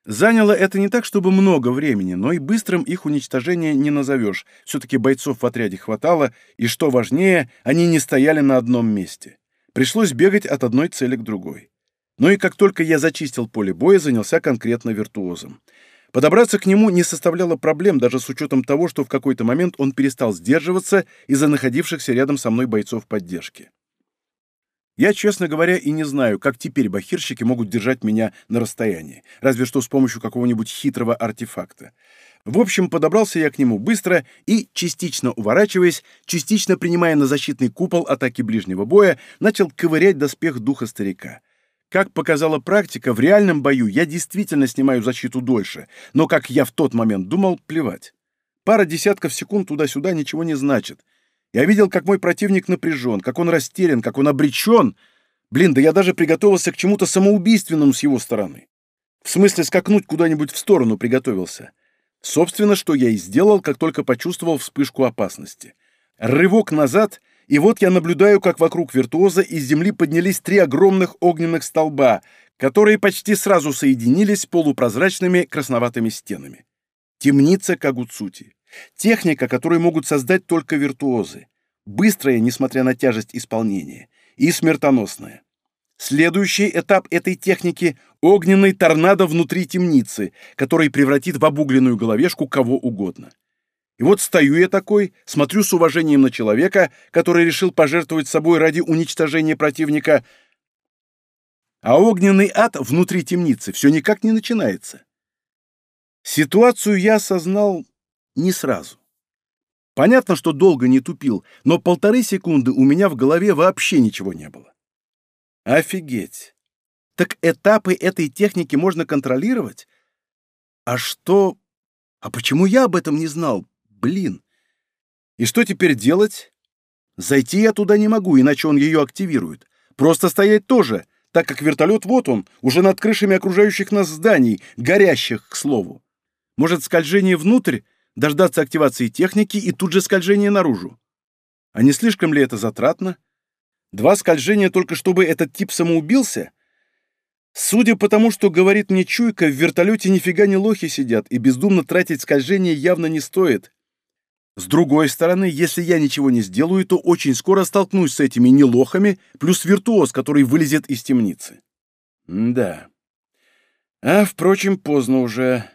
Заняло это не так, чтобы много времени, но и быстрым их уничтожение не назовешь. Все-таки бойцов в отряде хватало, и, что важнее, они не стояли на одном месте. Пришлось бегать от одной цели к другой. Но и как только я зачистил поле боя, занялся конкретно виртуозом. Подобраться к нему не составляло проблем, даже с учетом того, что в какой-то момент он перестал сдерживаться из-за находившихся рядом со мной бойцов поддержки. Я, честно говоря, и не знаю, как теперь бахирщики могут держать меня на расстоянии, разве что с помощью какого-нибудь хитрого артефакта. В общем, подобрался я к нему быстро и, частично уворачиваясь, частично принимая на защитный купол атаки ближнего боя, начал ковырять доспех духа старика. Как показала практика, в реальном бою я действительно снимаю защиту дольше, но, как я в тот момент думал, плевать. Пара десятков секунд туда-сюда ничего не значит, я видел, как мой противник напряжен, как он растерян, как он обречен. Блин, да я даже приготовился к чему-то самоубийственному с его стороны. В смысле, скакнуть куда-нибудь в сторону приготовился. Собственно, что я и сделал, как только почувствовал вспышку опасности. Рывок назад, и вот я наблюдаю, как вокруг виртуоза из земли поднялись три огромных огненных столба, которые почти сразу соединились полупрозрачными красноватыми стенами. Темница Кагуцути. Техника, которую могут создать только виртуозы. Быстрая, несмотря на тяжесть исполнения. И смертоносная. Следующий этап этой техники — огненный торнадо внутри темницы, который превратит в обугленную головешку кого угодно. И вот стою я такой, смотрю с уважением на человека, который решил пожертвовать собой ради уничтожения противника, а огненный ад внутри темницы все никак не начинается. Ситуацию я осознал не сразу. Понятно, что долго не тупил, но полторы секунды у меня в голове вообще ничего не было. Офигеть! Так этапы этой техники можно контролировать? А что... А почему я об этом не знал? Блин! И что теперь делать? Зайти я туда не могу, иначе он ее активирует. Просто стоять тоже, так как вертолет вот он, уже над крышами окружающих нас зданий, горящих, к слову. Может, скольжение внутрь дождаться активации техники и тут же скольжение наружу. А не слишком ли это затратно? Два скольжения только чтобы этот тип самоубился? Судя по тому, что говорит мне Чуйка, в вертолете нифига не лохи сидят, и бездумно тратить скольжение явно не стоит. С другой стороны, если я ничего не сделаю, то очень скоро столкнусь с этими нелохами, плюс виртуоз, который вылезет из темницы. М да. А, впрочем, поздно уже.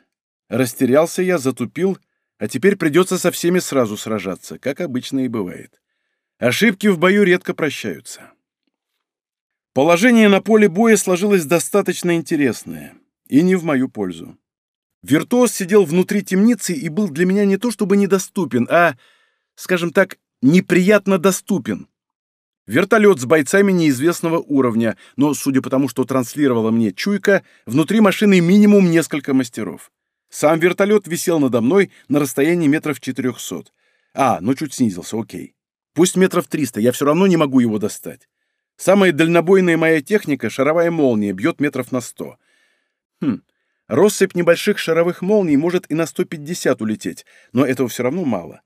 Растерялся я, затупил, а теперь придется со всеми сразу сражаться, как обычно и бывает. Ошибки в бою редко прощаются. Положение на поле боя сложилось достаточно интересное, и не в мою пользу. Виртуоз сидел внутри темницы и был для меня не то чтобы недоступен, а, скажем так, неприятно доступен. Вертолет с бойцами неизвестного уровня, но, судя по тому, что транслировала мне чуйка, внутри машины минимум несколько мастеров. Сам вертолет висел надо мной на расстоянии метров 400. А, ну чуть снизился, окей. Пусть метров 300, я все равно не могу его достать. Самая дальнобойная моя техника — шаровая молния, бьет метров на 100. Хм, Россыпь небольших шаровых молний может и на 150 улететь, но этого все равно мало.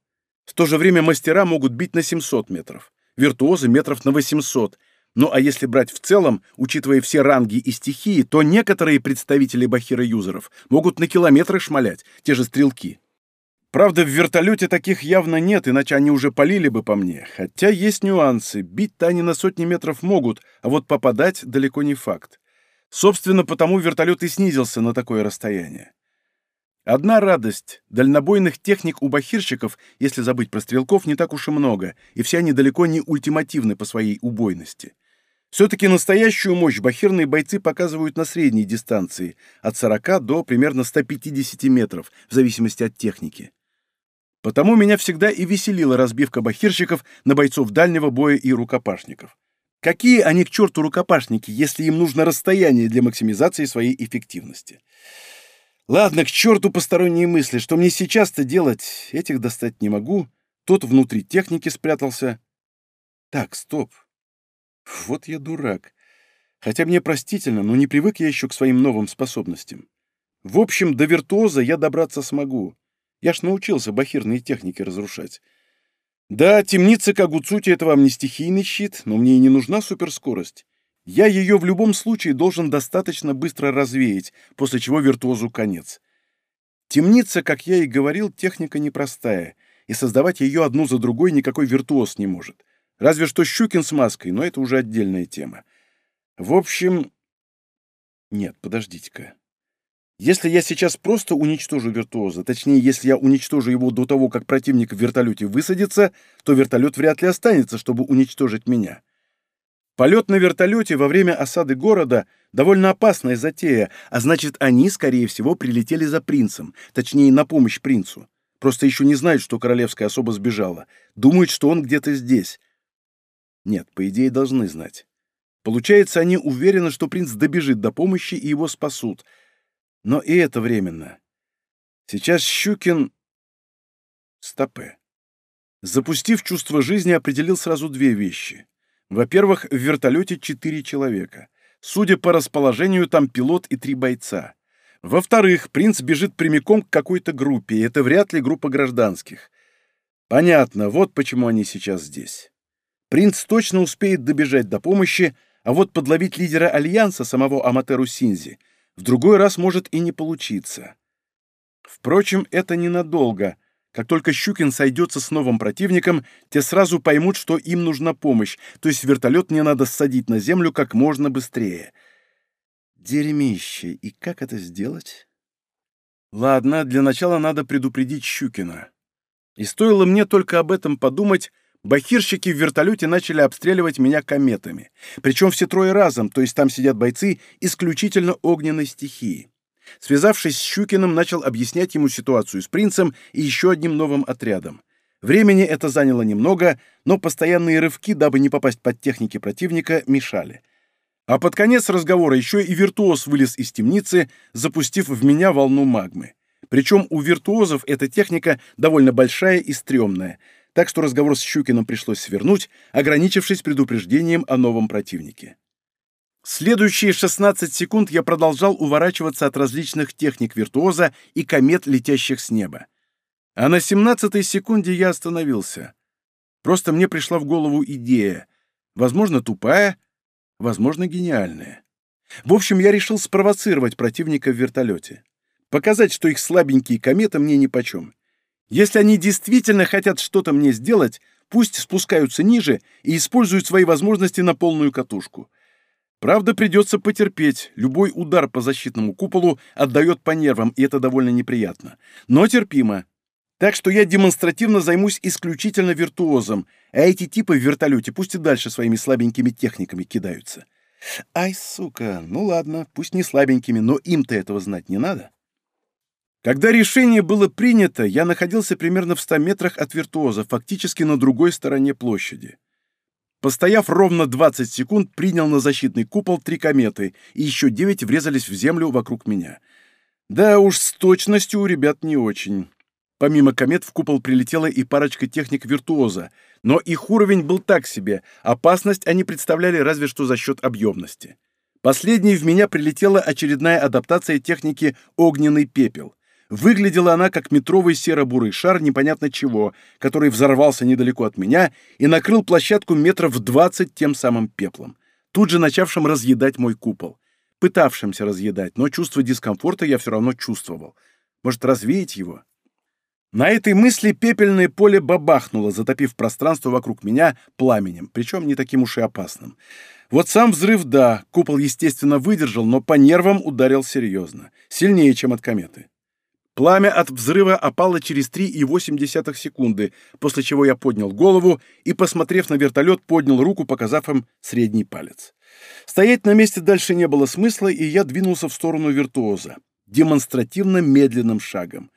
В то же время мастера могут бить на 700 метров, виртуозы метров на 800. Ну а если брать в целом, учитывая все ранги и стихии, то некоторые представители бахира-юзеров могут на километры шмалять, те же стрелки. Правда, в вертолете таких явно нет, иначе они уже полили бы по мне. Хотя есть нюансы. Бить-то они на сотни метров могут, а вот попадать далеко не факт. Собственно, потому вертолет и снизился на такое расстояние. Одна радость. Дальнобойных техник у бахирщиков, если забыть про стрелков, не так уж и много, и все они далеко не ультимативны по своей убойности. Все-таки настоящую мощь бахирные бойцы показывают на средней дистанции, от 40 до примерно 150 метров, в зависимости от техники. Потому меня всегда и веселила разбивка бахирщиков на бойцов дальнего боя и рукопашников. Какие они к черту рукопашники, если им нужно расстояние для максимизации своей эффективности? Ладно, к черту посторонние мысли. Что мне сейчас-то делать? Этих достать не могу. Тот внутри техники спрятался. Так, стоп. Вот я дурак. Хотя мне простительно, но не привык я еще к своим новым способностям. В общем, до виртуоза я добраться смогу. Я ж научился бахирные техники разрушать. Да, темница Кагуцути — это вам не стихийный щит, но мне и не нужна суперскорость. Я ее в любом случае должен достаточно быстро развеять, после чего виртуозу конец. Темница, как я и говорил, техника непростая, и создавать ее одну за другой никакой виртуоз не может. Разве что Щукин с маской, но это уже отдельная тема. В общем... Нет, подождите-ка. Если я сейчас просто уничтожу виртуоза, точнее, если я уничтожу его до того, как противник в вертолете высадится, то вертолет вряд ли останется, чтобы уничтожить меня. Полет на вертолете во время осады города — довольно опасная затея, а значит, они, скорее всего, прилетели за принцем, точнее, на помощь принцу. Просто еще не знают, что королевская особа сбежала. Думают, что он где-то здесь. Нет, по идее, должны знать. Получается, они уверены, что принц добежит до помощи и его спасут — но и это временно. Сейчас Щукин... Стопе. Запустив чувство жизни, определил сразу две вещи. Во-первых, в вертолете четыре человека. Судя по расположению, там пилот и три бойца. Во-вторых, принц бежит прямиком к какой-то группе, и это вряд ли группа гражданских. Понятно, вот почему они сейчас здесь. Принц точно успеет добежать до помощи, а вот подловить лидера Альянса, самого Аматеру Синзи, в другой раз может и не получиться. Впрочем, это ненадолго. Как только Щукин сойдется с новым противником, те сразу поймут, что им нужна помощь, то есть вертолет мне надо ссадить на землю как можно быстрее. Дерьмище, и как это сделать? Ладно, для начала надо предупредить Щукина. И стоило мне только об этом подумать, Бахирщики в вертолете начали обстреливать меня кометами. Причем все трое разом, то есть там сидят бойцы исключительно огненной стихии. Связавшись с Щукиным, начал объяснять ему ситуацию с принцем и еще одним новым отрядом. Времени это заняло немного, но постоянные рывки, дабы не попасть под техники противника, мешали. А под конец разговора еще и виртуоз вылез из темницы, запустив в меня волну магмы. Причем у виртуозов эта техника довольно большая и стрёмная — так что разговор с Щукиным пришлось свернуть, ограничившись предупреждением о новом противнике. Следующие 16 секунд я продолжал уворачиваться от различных техник виртуоза и комет, летящих с неба. А на 17 секунде я остановился. Просто мне пришла в голову идея, возможно, тупая, возможно, гениальная. В общем, я решил спровоцировать противника в вертолете. Показать, что их слабенькие кометы мне нипочем. Если они действительно хотят что-то мне сделать, пусть спускаются ниже и используют свои возможности на полную катушку. Правда, придется потерпеть. Любой удар по защитному куполу отдает по нервам, и это довольно неприятно. Но терпимо. Так что я демонстративно займусь исключительно виртуозом, а эти типы в вертолете пусть и дальше своими слабенькими техниками кидаются. Ай, сука, ну ладно, пусть не слабенькими, но им-то этого знать не надо. Когда решение было принято, я находился примерно в 100 метрах от виртуоза, фактически на другой стороне площади. Постояв ровно 20 секунд, принял на защитный купол три кометы, и еще девять врезались в землю вокруг меня. Да уж, с точностью у ребят не очень. Помимо комет в купол прилетела и парочка техник-виртуоза, но их уровень был так себе, опасность они представляли разве что за счет объемности. Последней в меня прилетела очередная адаптация техники «Огненный пепел». Выглядела она как метровый серо-бурый шар непонятно чего, который взорвался недалеко от меня и накрыл площадку метров двадцать тем самым пеплом, тут же начавшим разъедать мой купол. Пытавшимся разъедать, но чувство дискомфорта я все равно чувствовал. Может, развеять его? На этой мысли пепельное поле бабахнуло, затопив пространство вокруг меня пламенем, причем не таким уж и опасным. Вот сам взрыв, да, купол, естественно, выдержал, но по нервам ударил серьезно. Сильнее, чем от кометы. Пламя от взрыва опало через 3,8 секунды, после чего я поднял голову и, посмотрев на вертолет, поднял руку, показав им средний палец. Стоять на месте дальше не было смысла, и я двинулся в сторону виртуоза, демонстративно медленным шагом.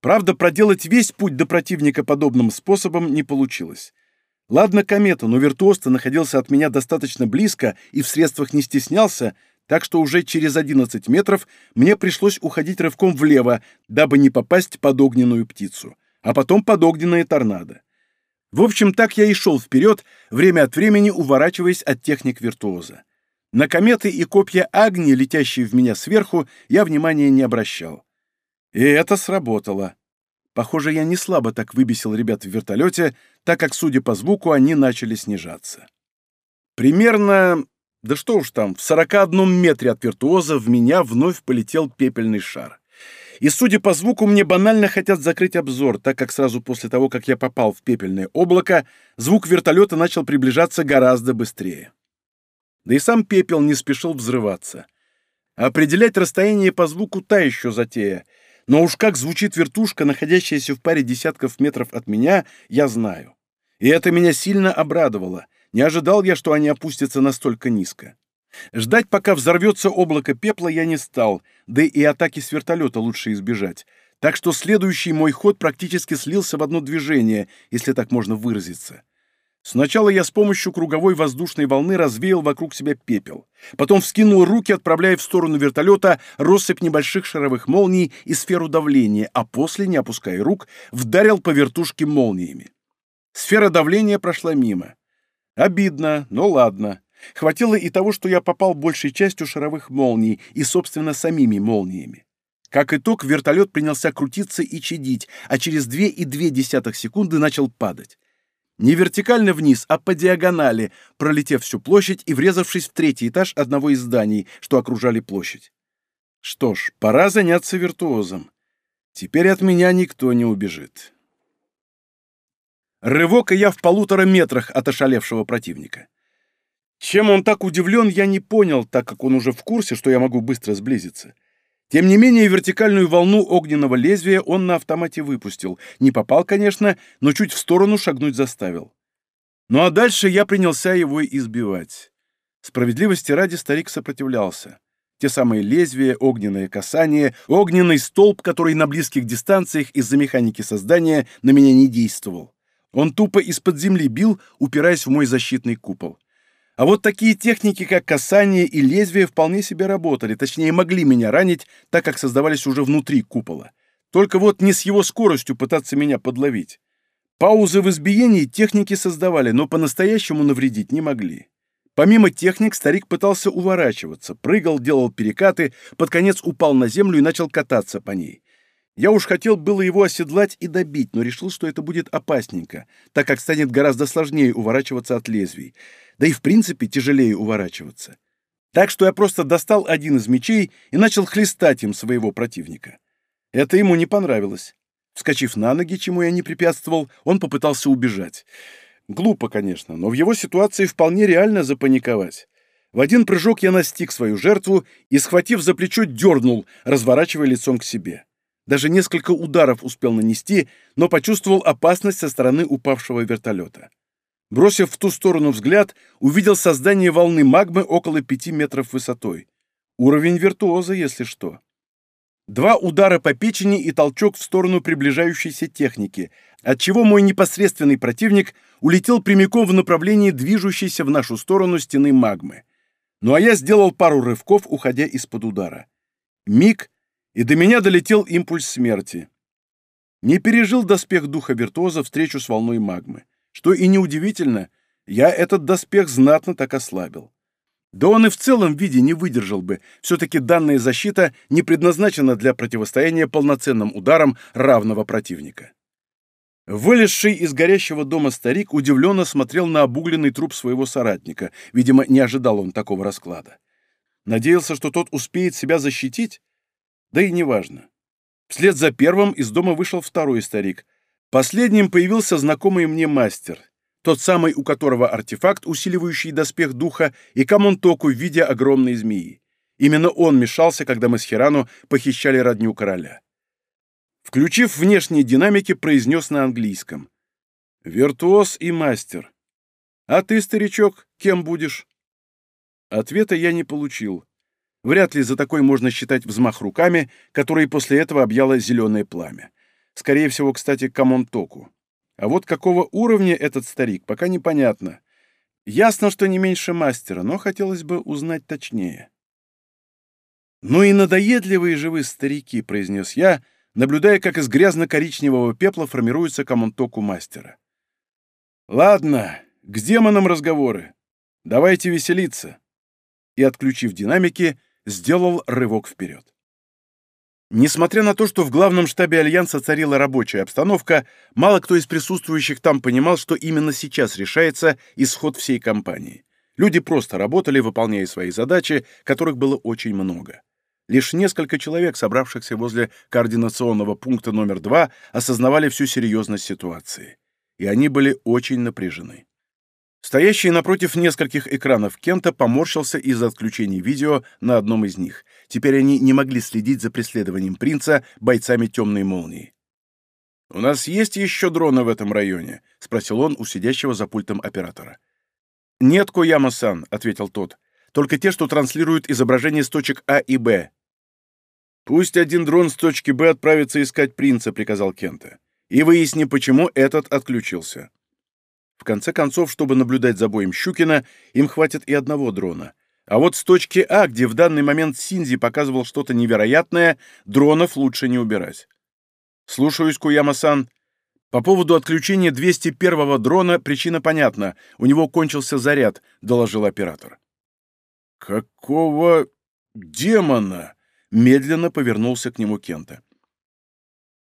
Правда, проделать весь путь до противника подобным способом не получилось. Ладно комета, но виртуоз находился от меня достаточно близко и в средствах не стеснялся, так что уже через 11 метров мне пришлось уходить рывком влево, дабы не попасть под огненную птицу, а потом под огненное торнадо. В общем, так я и шел вперед, время от времени уворачиваясь от техник виртуоза. На кометы и копья огни, летящие в меня сверху, я внимания не обращал. И это сработало. Похоже, я не слабо так выбесил ребят в вертолете, так как, судя по звуку, они начали снижаться. Примерно да что уж там, в 41 метре от виртуоза в меня вновь полетел пепельный шар. И, судя по звуку, мне банально хотят закрыть обзор, так как сразу после того, как я попал в пепельное облако, звук вертолета начал приближаться гораздо быстрее. Да и сам пепел не спешил взрываться. Определять расстояние по звуку та еще затея, но уж как звучит вертушка, находящаяся в паре десятков метров от меня, я знаю. И это меня сильно обрадовало, не ожидал я, что они опустятся настолько низко. Ждать, пока взорвется облако пепла, я не стал, да и атаки с вертолета лучше избежать. Так что следующий мой ход практически слился в одно движение, если так можно выразиться. Сначала я с помощью круговой воздушной волны развеял вокруг себя пепел. Потом вскинул руки, отправляя в сторону вертолета россыпь небольших шаровых молний и сферу давления, а после, не опуская рук, вдарил по вертушке молниями. Сфера давления прошла мимо. Обидно, но ладно. Хватило и того, что я попал большей частью шаровых молний и, собственно, самими молниями. Как итог, вертолет принялся крутиться и чадить, а через 2,2 секунды начал падать. Не вертикально вниз, а по диагонали, пролетев всю площадь и врезавшись в третий этаж одного из зданий, что окружали площадь. Что ж, пора заняться виртуозом. Теперь от меня никто не убежит. Рывок, и я в полутора метрах от ошалевшего противника. Чем он так удивлен, я не понял, так как он уже в курсе, что я могу быстро сблизиться. Тем не менее, вертикальную волну огненного лезвия он на автомате выпустил. Не попал, конечно, но чуть в сторону шагнуть заставил. Ну а дальше я принялся его избивать. Справедливости ради старик сопротивлялся. Те самые лезвия, огненное касание, огненный столб, который на близких дистанциях из-за механики создания на меня не действовал. Он тупо из-под земли бил, упираясь в мой защитный купол. А вот такие техники, как касание и лезвие, вполне себе работали, точнее, могли меня ранить, так как создавались уже внутри купола. Только вот не с его скоростью пытаться меня подловить. Паузы в избиении техники создавали, но по-настоящему навредить не могли. Помимо техник, старик пытался уворачиваться, прыгал, делал перекаты, под конец упал на землю и начал кататься по ней. Я уж хотел было его оседлать и добить, но решил, что это будет опасненько, так как станет гораздо сложнее уворачиваться от лезвий, да и в принципе тяжелее уворачиваться. Так что я просто достал один из мечей и начал хлестать им своего противника. Это ему не понравилось. Вскочив на ноги, чему я не препятствовал, он попытался убежать. Глупо, конечно, но в его ситуации вполне реально запаниковать. В один прыжок я настиг свою жертву и, схватив за плечо, дернул, разворачивая лицом к себе. Даже несколько ударов успел нанести, но почувствовал опасность со стороны упавшего вертолета. Бросив в ту сторону взгляд, увидел создание волны магмы около пяти метров высотой. Уровень виртуоза, если что. Два удара по печени и толчок в сторону приближающейся техники, отчего мой непосредственный противник улетел прямиком в направлении движущейся в нашу сторону стены магмы. Ну а я сделал пару рывков, уходя из-под удара. Миг, и до меня долетел импульс смерти. Не пережил доспех духа виртуоза встречу с волной магмы. Что и неудивительно, я этот доспех знатно так ослабил. Да он и в целом виде не выдержал бы. Все-таки данная защита не предназначена для противостояния полноценным ударам равного противника. Вылезший из горящего дома старик удивленно смотрел на обугленный труп своего соратника. Видимо, не ожидал он такого расклада. Надеялся, что тот успеет себя защитить? Да и неважно. Вслед за первым из дома вышел второй старик. Последним появился знакомый мне мастер — тот самый, у которого артефакт, усиливающий доспех духа, и Камонтоку в виде огромной змеи. Именно он мешался, когда мы с Хирану похищали родню короля. Включив внешние динамики, произнес на английском. «Виртуоз и мастер. А ты, старичок, кем будешь?» Ответа я не получил. Вряд ли за такой можно считать взмах руками, который после этого объяло зеленое пламя. Скорее всего, кстати, Камонтоку. А вот какого уровня этот старик, пока непонятно. Ясно, что не меньше мастера, но хотелось бы узнать точнее. «Ну и надоедливые же вы, старики», — произнес я, наблюдая, как из грязно-коричневого пепла формируется коммунтоку мастера. «Ладно, к демонам разговоры. Давайте веселиться». И, отключив динамики, сделал рывок вперед. Несмотря на то, что в главном штабе Альянса царила рабочая обстановка, мало кто из присутствующих там понимал, что именно сейчас решается исход всей кампании. Люди просто работали, выполняя свои задачи, которых было очень много. Лишь несколько человек, собравшихся возле координационного пункта номер два, осознавали всю серьезность ситуации. И они были очень напряжены. Стоящий напротив нескольких экранов Кента поморщился из-за отключения видео на одном из них. Теперь они не могли следить за преследованием принца бойцами темной молнии. «У нас есть еще дроны в этом районе?» — спросил он у сидящего за пультом оператора. «Нет, Кояма-сан», — ответил тот. «Только те, что транслируют изображение с точек А и Б». «Пусть один дрон с точки Б отправится искать принца», — приказал Кента. «И выясни, почему этот отключился». В конце концов, чтобы наблюдать за боем Щукина, им хватит и одного дрона. А вот с точки А, где в данный момент Синзи показывал что-то невероятное, дронов лучше не убирать. «Слушаюсь, Куяма-сан. По поводу отключения 201-го дрона причина понятна. У него кончился заряд», — доложил оператор. «Какого демона?» — медленно повернулся к нему Кента.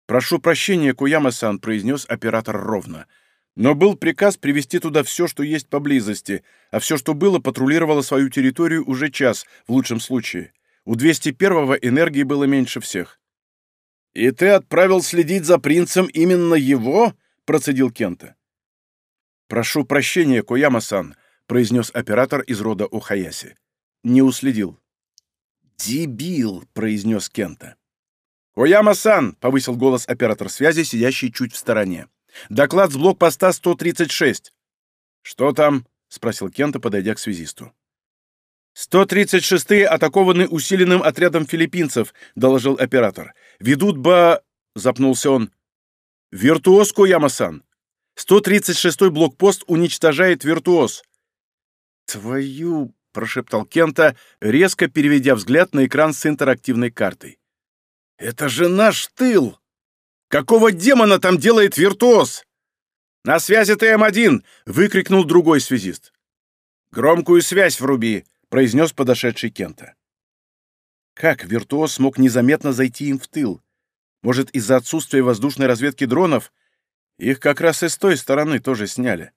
«Прошу прощения, Куяма-сан», — произнес оператор ровно. Но был приказ привести туда все, что есть поблизости, а все, что было, патрулировало свою территорию уже час, в лучшем случае. У 201-го энергии было меньше всех. «И ты отправил следить за принцем именно его?» — процедил Кента. «Прошу прощения, Кояма-сан», — произнес оператор из рода Охаяси. «Не уследил». «Дебил», — произнес Кента. «Кояма-сан!» — повысил голос оператор связи, сидящий чуть в стороне. Доклад с блокпоста 136. Что там? спросил Кента, подойдя к связисту. 136-е атакованы усиленным отрядом филиппинцев, доложил оператор. Ведут ба... запнулся он. Виртуоз Кояма-сан. 136-й блокпост уничтожает виртуоз. Твою... прошептал Кента, резко переведя взгляд на экран с интерактивной картой. «Это же наш тыл!» Какого демона там делает виртуоз?» «На связи ТМ-1!» — выкрикнул другой связист. «Громкую связь вруби!» — произнес подошедший Кента. Как виртуоз смог незаметно зайти им в тыл? Может, из-за отсутствия воздушной разведки дронов? Их как раз и с той стороны тоже сняли.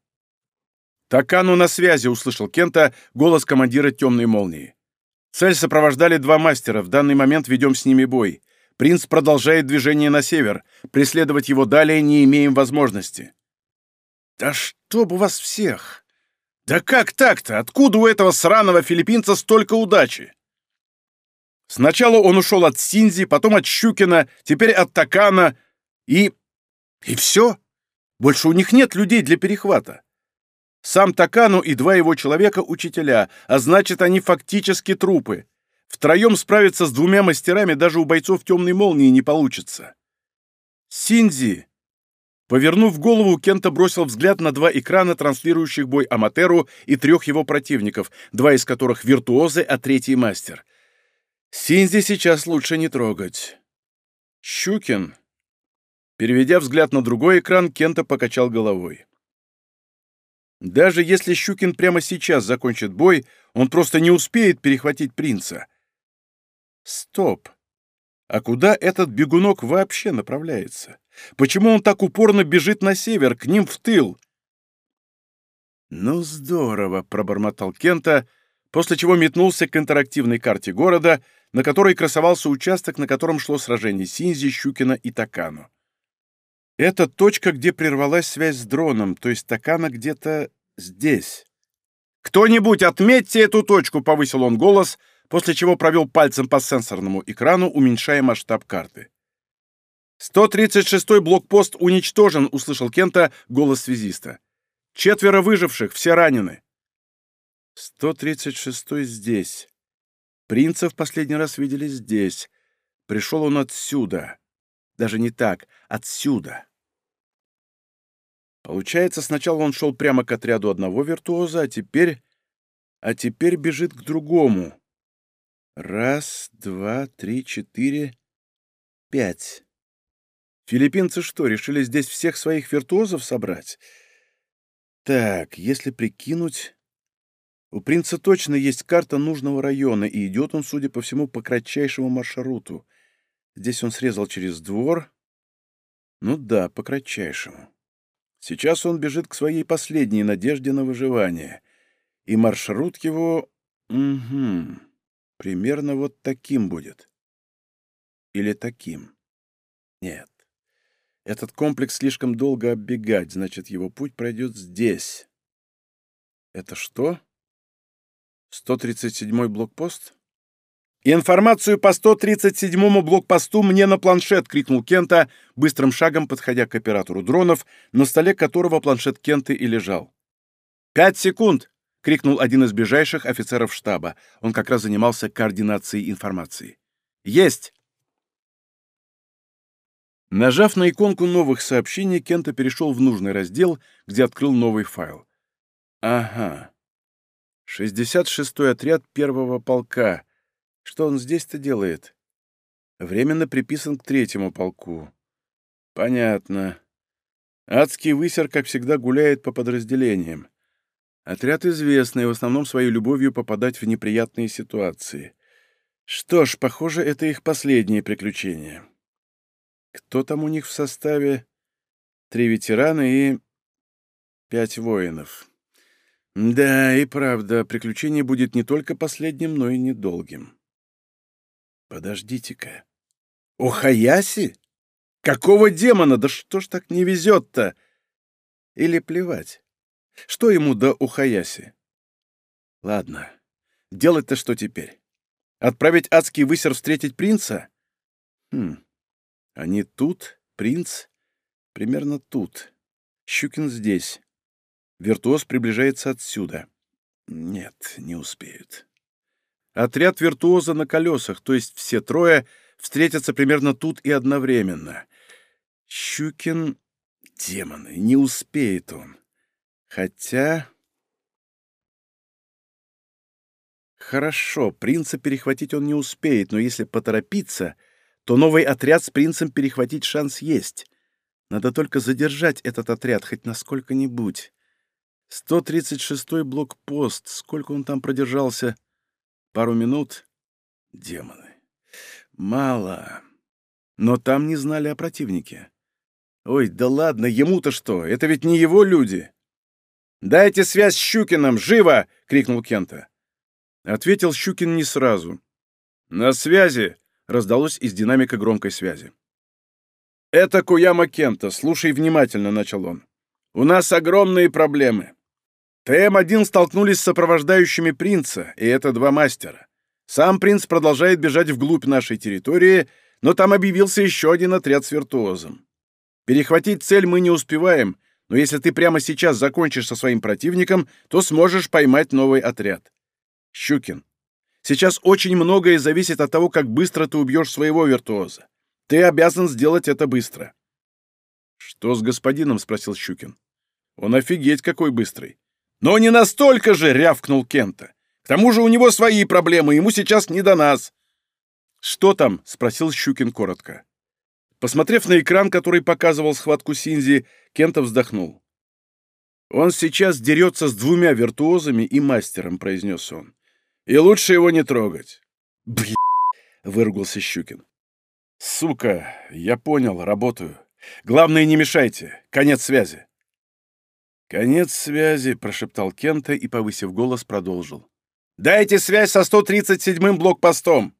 «Такану на связи!» — услышал Кента голос командира «Темной молнии». «Цель сопровождали два мастера. В данный момент ведем с ними бой. Принц продолжает движение на север. Преследовать его далее не имеем возможности. Да чтоб вас всех! Да как так-то? Откуда у этого сраного филиппинца столько удачи? Сначала он ушел от Синзи, потом от Щукина, теперь от Такана и... И все. Больше у них нет людей для перехвата. Сам Такану и два его человека — учителя, а значит, они фактически трупы. Втроем справиться с двумя мастерами даже у бойцов темной молнии не получится. Синзи! Повернув голову, Кента бросил взгляд на два экрана, транслирующих бой Аматеру и трех его противников, два из которых виртуозы, а третий мастер. Синзи сейчас лучше не трогать. Щукин. Переведя взгляд на другой экран, Кента покачал головой. Даже если Щукин прямо сейчас закончит бой, он просто не успеет перехватить принца. Стоп! А куда этот бегунок вообще направляется? Почему он так упорно бежит на север, к ним в тыл? «Ну, здорово!» — пробормотал Кента, после чего метнулся к интерактивной карте города, на которой красовался участок, на котором шло сражение Синзи, Щукина и Такану. Это точка, где прервалась связь с дроном, то есть Такана где-то здесь. «Кто-нибудь отметьте эту точку!» — повысил он голос — после чего провел пальцем по сенсорному экрану, уменьшая масштаб карты. «136-й блокпост уничтожен», — услышал Кента голос связиста. «Четверо выживших, все ранены». «136-й здесь. Принца в последний раз видели здесь. Пришел он отсюда. Даже не так, отсюда». Получается, сначала он шел прямо к отряду одного виртуоза, а теперь... А теперь бежит к другому. Раз, два, три, четыре, пять. Филиппинцы что, решили здесь всех своих виртуозов собрать? Так, если прикинуть... У принца точно есть карта нужного района, и идет он, судя по всему, по кратчайшему маршруту. Здесь он срезал через двор. Ну да, по кратчайшему. Сейчас он бежит к своей последней надежде на выживание. И маршрут его... Угу. Примерно вот таким будет. Или таким. Нет. Этот комплекс слишком долго оббегать, значит, его путь пройдет здесь. Это что? 137-й блокпост? «Информацию по 137-му блокпосту мне на планшет!» — крикнул Кента, быстрым шагом подходя к оператору дронов, на столе которого планшет Кенты и лежал. «Пять секунд!» — крикнул один из ближайших офицеров штаба. Он как раз занимался координацией информации. «Есть!» Нажав на иконку новых сообщений, Кента перешел в нужный раздел, где открыл новый файл. «Ага. 66-й отряд первого полка. Что он здесь-то делает?» «Временно приписан к третьему полку». «Понятно. Адский высер, как всегда, гуляет по подразделениям. Отряд известный, в основном своей любовью попадать в неприятные ситуации. Что ж, похоже, это их последнее приключение. Кто там у них в составе? Три ветерана и... пять воинов. Да, и правда, приключение будет не только последним, но и недолгим. Подождите-ка. О Хаяси? Какого демона? Да что ж так не везет-то? Или плевать? Что ему до Ухаяси? Ладно, делать-то что теперь? Отправить адский высер встретить принца? Хм, они тут, принц, примерно тут. Щукин здесь. Виртуоз приближается отсюда. Нет, не успеют. Отряд виртуоза на колесах, то есть все трое, встретятся примерно тут и одновременно. Щукин... Демоны, не успеет он. Хотя... Хорошо, принца перехватить он не успеет, но если поторопиться, то новый отряд с принцем перехватить шанс есть. Надо только задержать этот отряд хоть на сколько-нибудь. 136-й блокпост. Сколько он там продержался? Пару минут? Демоны. Мало. Но там не знали о противнике. Ой, да ладно, ему-то что? Это ведь не его люди. «Дайте связь с Щукиным! Живо!» — крикнул Кента. Ответил Щукин не сразу. «На связи!» — раздалось из динамика громкой связи. «Это Куяма Кента, слушай внимательно», — начал он. «У нас огромные проблемы. ТМ-1 столкнулись с сопровождающими принца, и это два мастера. Сам принц продолжает бежать вглубь нашей территории, но там объявился еще один отряд с виртуозом. Перехватить цель мы не успеваем, но если ты прямо сейчас закончишь со своим противником, то сможешь поймать новый отряд. Щукин, сейчас очень многое зависит от того, как быстро ты убьешь своего виртуоза. Ты обязан сделать это быстро. Что с господином? спросил Щукин. Он офигеть какой быстрый. Но не настолько же, рявкнул Кента. К тому же у него свои проблемы, ему сейчас не до нас. Что там? спросил Щукин коротко. Посмотрев на экран, который показывал схватку Синзи, Кента вздохнул. «Он сейчас дерется с двумя виртуозами и мастером», — произнес он. «И лучше его не трогать». «Бля!» — выругался Щукин. «Сука, я понял, работаю. Главное, не мешайте. Конец связи». «Конец связи», — прошептал Кента и, повысив голос, продолжил. «Дайте связь со 137-м блокпостом!»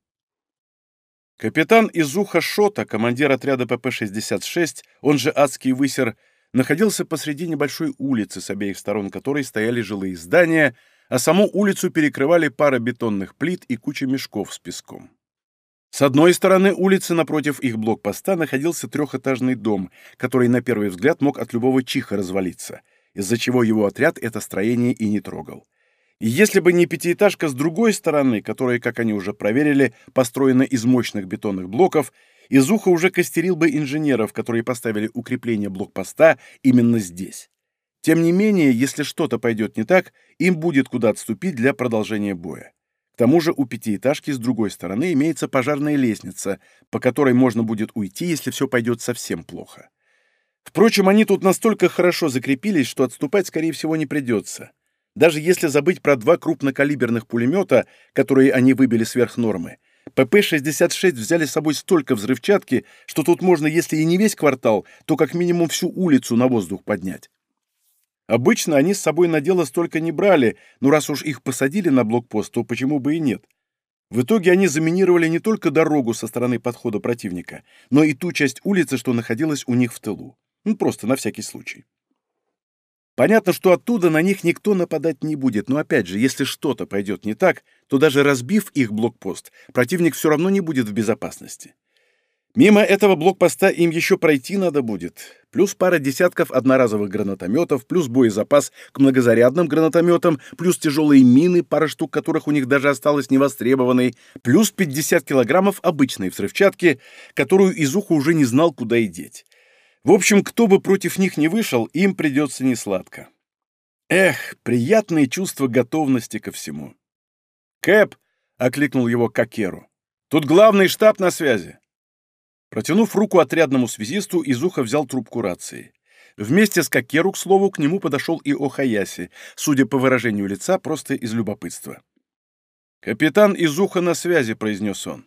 Капитан Изуха Шота, командир отряда ПП-66, он же адский высер, находился посреди небольшой улицы, с обеих сторон которой стояли жилые здания, а саму улицу перекрывали пара бетонных плит и куча мешков с песком. С одной стороны улицы напротив их блокпоста находился трехэтажный дом, который на первый взгляд мог от любого чиха развалиться, из-за чего его отряд это строение и не трогал. Если бы не пятиэтажка с другой стороны, которая, как они уже проверили, построена из мощных бетонных блоков, Изуха уже костерил бы инженеров, которые поставили укрепление блокпоста именно здесь. Тем не менее, если что-то пойдет не так, им будет куда отступить для продолжения боя. К тому же у пятиэтажки с другой стороны имеется пожарная лестница, по которой можно будет уйти, если все пойдет совсем плохо. Впрочем, они тут настолько хорошо закрепились, что отступать, скорее всего, не придется. Даже если забыть про два крупнокалиберных пулемета, которые они выбили сверх нормы, ПП-66 взяли с собой столько взрывчатки, что тут можно, если и не весь квартал, то как минимум всю улицу на воздух поднять. Обычно они с собой на дело столько не брали, но раз уж их посадили на блокпост, то почему бы и нет? В итоге они заминировали не только дорогу со стороны подхода противника, но и ту часть улицы, что находилась у них в тылу. Ну, просто на всякий случай. Понятно, что оттуда на них никто нападать не будет, но опять же, если что-то пойдет не так, то даже разбив их блокпост, противник все равно не будет в безопасности. Мимо этого блокпоста им еще пройти надо будет. Плюс пара десятков одноразовых гранатометов, плюс боезапас к многозарядным гранатометам, плюс тяжелые мины, пара штук которых у них даже осталось невостребованной, плюс 50 килограммов обычной взрывчатки, которую Изуха уже не знал, куда и деть. В общем, кто бы против них не вышел, им придется несладко. Эх, приятные чувства готовности ко всему. «Кэп!» — окликнул его Кокеру. «Тут главный штаб на связи!» Протянув руку отрядному связисту, Изуха взял трубку рации. Вместе с Кокеру, к слову, к нему подошел и Охаяси, судя по выражению лица, просто из любопытства. «Капитан Изуха на связи», — произнес он.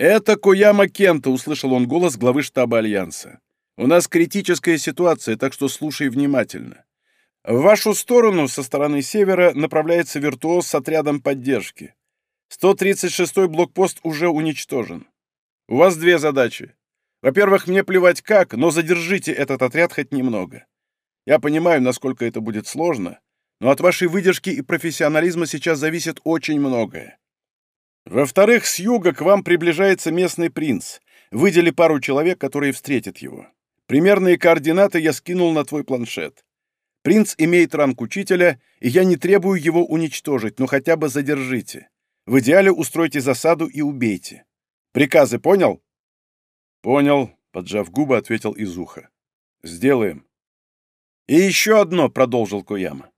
«Это Кояма Кента», — услышал он голос главы штаба Альянса. «У нас критическая ситуация, так что слушай внимательно. В вашу сторону со стороны севера направляется виртуоз с отрядом поддержки. 136-й блокпост уже уничтожен. У вас две задачи. Во-первых, мне плевать как, но задержите этот отряд хоть немного. Я понимаю, насколько это будет сложно, но от вашей выдержки и профессионализма сейчас зависит очень многое. Во-вторых, с юга к вам приближается местный принц. Выдели пару человек, которые встретят его. Примерные координаты я скинул на твой планшет. Принц имеет ранг учителя, и я не требую его уничтожить, но хотя бы задержите. В идеале устройте засаду и убейте. Приказы понял?» «Понял», — поджав губы, ответил Изуха. «Сделаем». «И еще одно», — продолжил Кояма.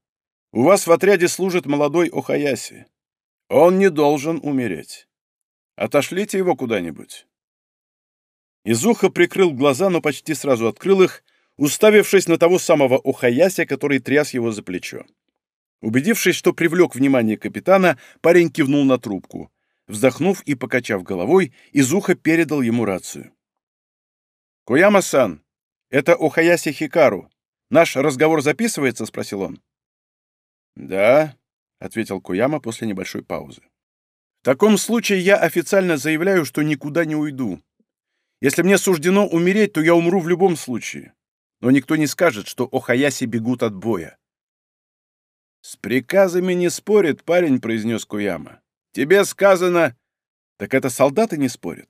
«У вас в отряде служит молодой Охаяси. Он не должен умереть. Отошлите его куда-нибудь». Изуха прикрыл глаза, но почти сразу открыл их, уставившись на того самого Охаяси, который тряс его за плечо. Убедившись, что привлек внимание капитана, парень кивнул на трубку. Вздохнув и покачав головой, Изуха передал ему рацию. «Куяма-сан, это Охаяси Хикару. Наш разговор записывается?» — спросил он. «Да», — ответил Куяма после небольшой паузы. В таком случае я официально заявляю, что никуда не уйду. Если мне суждено умереть, то я умру в любом случае. Но никто не скажет, что Охаяси бегут от боя. «С приказами не спорит парень», — произнес Куяма. «Тебе сказано...» «Так это солдаты не спорят.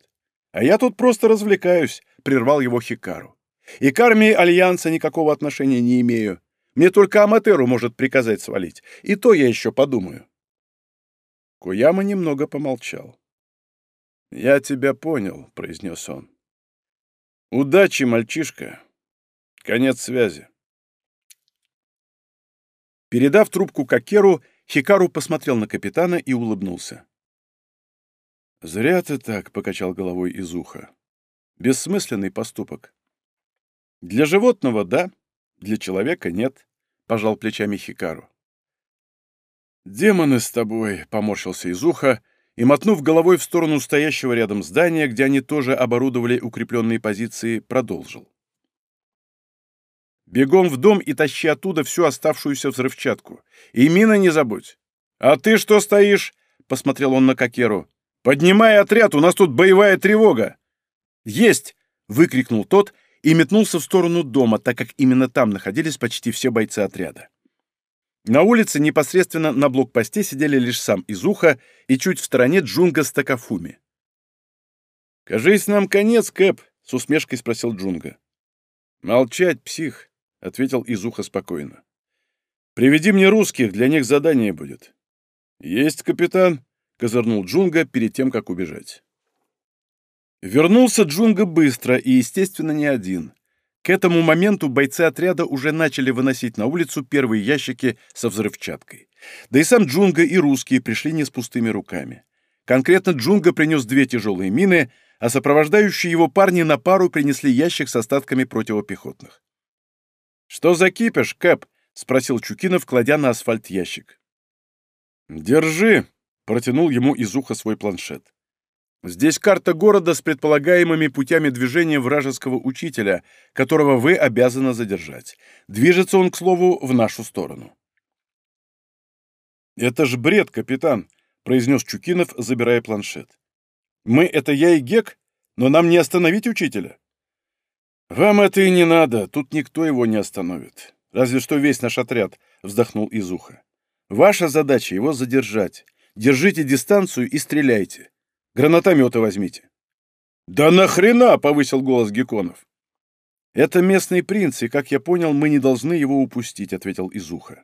А я тут просто развлекаюсь», — прервал его Хикару. «И к армии Альянса никакого отношения не имею. Мне только Аматеру может приказать свалить. И то я еще подумаю». Куяма немного помолчал. «Я тебя понял», — произнес он. «Удачи, мальчишка. Конец связи». Передав трубку Кокеру, Хикару посмотрел на капитана и улыбнулся. «Зря ты так», — покачал головой из уха. «Бессмысленный поступок». «Для животного — да, для человека — нет», — пожал плечами Хикару. «Демоны с тобой!» — поморщился из уха и, мотнув головой в сторону стоящего рядом здания, где они тоже оборудовали укрепленные позиции, продолжил. «Бегом в дом и тащи оттуда всю оставшуюся взрывчатку. И мина не забудь. А ты что стоишь?» — посмотрел он на Кокеру. «Поднимай отряд, у нас тут боевая тревога!» «Есть!» — выкрикнул тот и метнулся в сторону дома, так как именно там находились почти все бойцы отряда. На улице непосредственно на блокпосте сидели лишь сам Изуха и чуть в стороне Джунга с Такафуми. «Кажись, нам конец, Кэп», — с усмешкой спросил Джунга. «Молчать, псих», — ответил Изуха спокойно. «Приведи мне русских, для них задание будет». «Есть, капитан», — козырнул Джунга перед тем, как убежать. Вернулся Джунга быстро и, естественно, не один. К этому моменту бойцы отряда уже начали выносить на улицу первые ящики со взрывчаткой. Да и сам Джунга и русские пришли не с пустыми руками. Конкретно Джунга принес две тяжелые мины, а сопровождающие его парни на пару принесли ящик с остатками противопехотных. «Что за кипиш, Кэп?» — спросил Чукинов, кладя на асфальт ящик. «Держи», — протянул ему из уха свой планшет. Здесь карта города с предполагаемыми путями движения вражеского учителя, которого вы обязаны задержать. Движется он, к слову, в нашу сторону. «Это ж бред, капитан», — произнес Чукинов, забирая планшет. «Мы — это я и Гек, но нам не остановить учителя». «Вам это и не надо, тут никто его не остановит. Разве что весь наш отряд», — вздохнул Изуха. «Ваша задача — его задержать. Держите дистанцию и стреляйте. Гранатометы возьмите». «Да нахрена?» — повысил голос Геконов. «Это местный принц, и, как я понял, мы не должны его упустить», — ответил Изуха.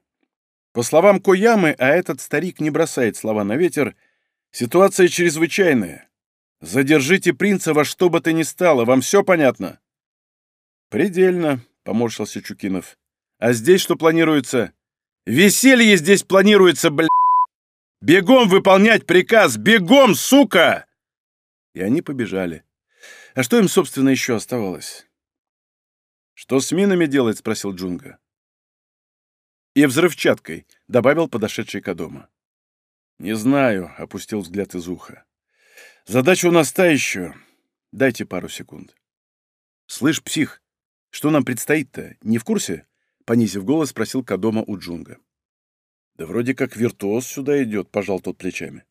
По словам Коямы, а этот старик не бросает слова на ветер, ситуация чрезвычайная. Задержите принца во что бы то ни стало, вам все понятно? Предельно, — поморщился Чукинов. А здесь что планируется? Веселье здесь планируется, бля! Бегом выполнять приказ! Бегом, сука!» И они побежали. А что им, собственно, еще оставалось? «Что с минами делать?» — спросил Джунга. «И взрывчаткой», — добавил подошедший Кадома. «Не знаю», — опустил взгляд из уха. «Задача у нас та еще. Дайте пару секунд». «Слышь, псих, что нам предстоит-то? Не в курсе?» — понизив голос, спросил Кадома у Джунга. Да вроде как виртуоз сюда идет, пожал тот плечами.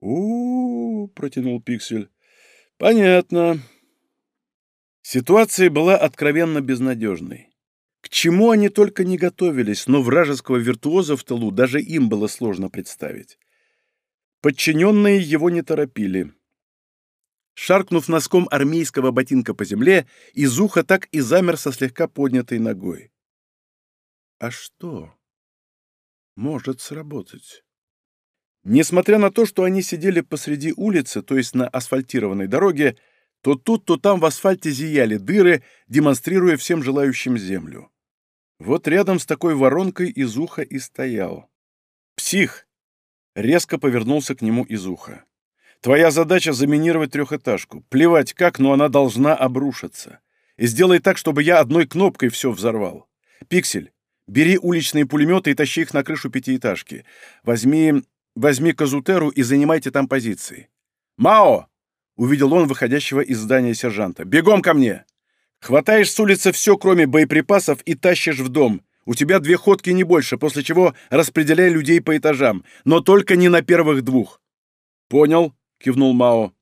у, протянул Пиксель. Понятно. Ситуация была откровенно безнадежной. К чему они только не готовились, но вражеского виртуоза в тылу даже им было сложно представить. Подчиненные его не торопили. Шаркнув носком армейского ботинка по земле, из уха так и замер со слегка поднятой ногой. А что? Может сработать. Несмотря на то, что они сидели посреди улицы, то есть на асфальтированной дороге, то тут, то там в асфальте зияли дыры, демонстрируя всем желающим землю. Вот рядом с такой воронкой из уха и стоял. «Псих!» — резко повернулся к нему из уха. «Твоя задача — заминировать трехэтажку. Плевать как, но она должна обрушиться. И сделай так, чтобы я одной кнопкой все взорвал. Пиксель, Бери уличные пулеметы и тащи их на крышу пятиэтажки. Возьми... возьми Казутеру и занимайте там позиции. «Мао!» — увидел он выходящего из здания сержанта. «Бегом ко мне! Хватаешь с улицы все, кроме боеприпасов, и тащишь в дом. У тебя две ходки не больше, после чего распределяй людей по этажам, но только не на первых двух. «Понял», — кивнул Мао.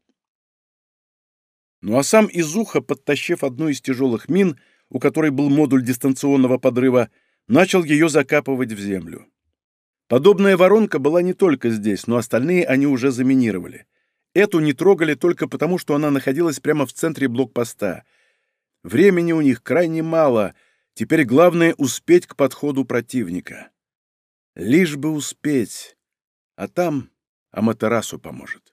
Ну а сам Изуха, подтащив одну из тяжелых мин, у которой был модуль дистанционного подрыва, начал ее закапывать в землю. Подобная воронка была не только здесь, но остальные они уже заминировали. Эту не трогали только потому, что она находилась прямо в центре блокпоста. Времени у них крайне мало, теперь главное — успеть к подходу противника. Лишь бы успеть, а там Аматерасу поможет.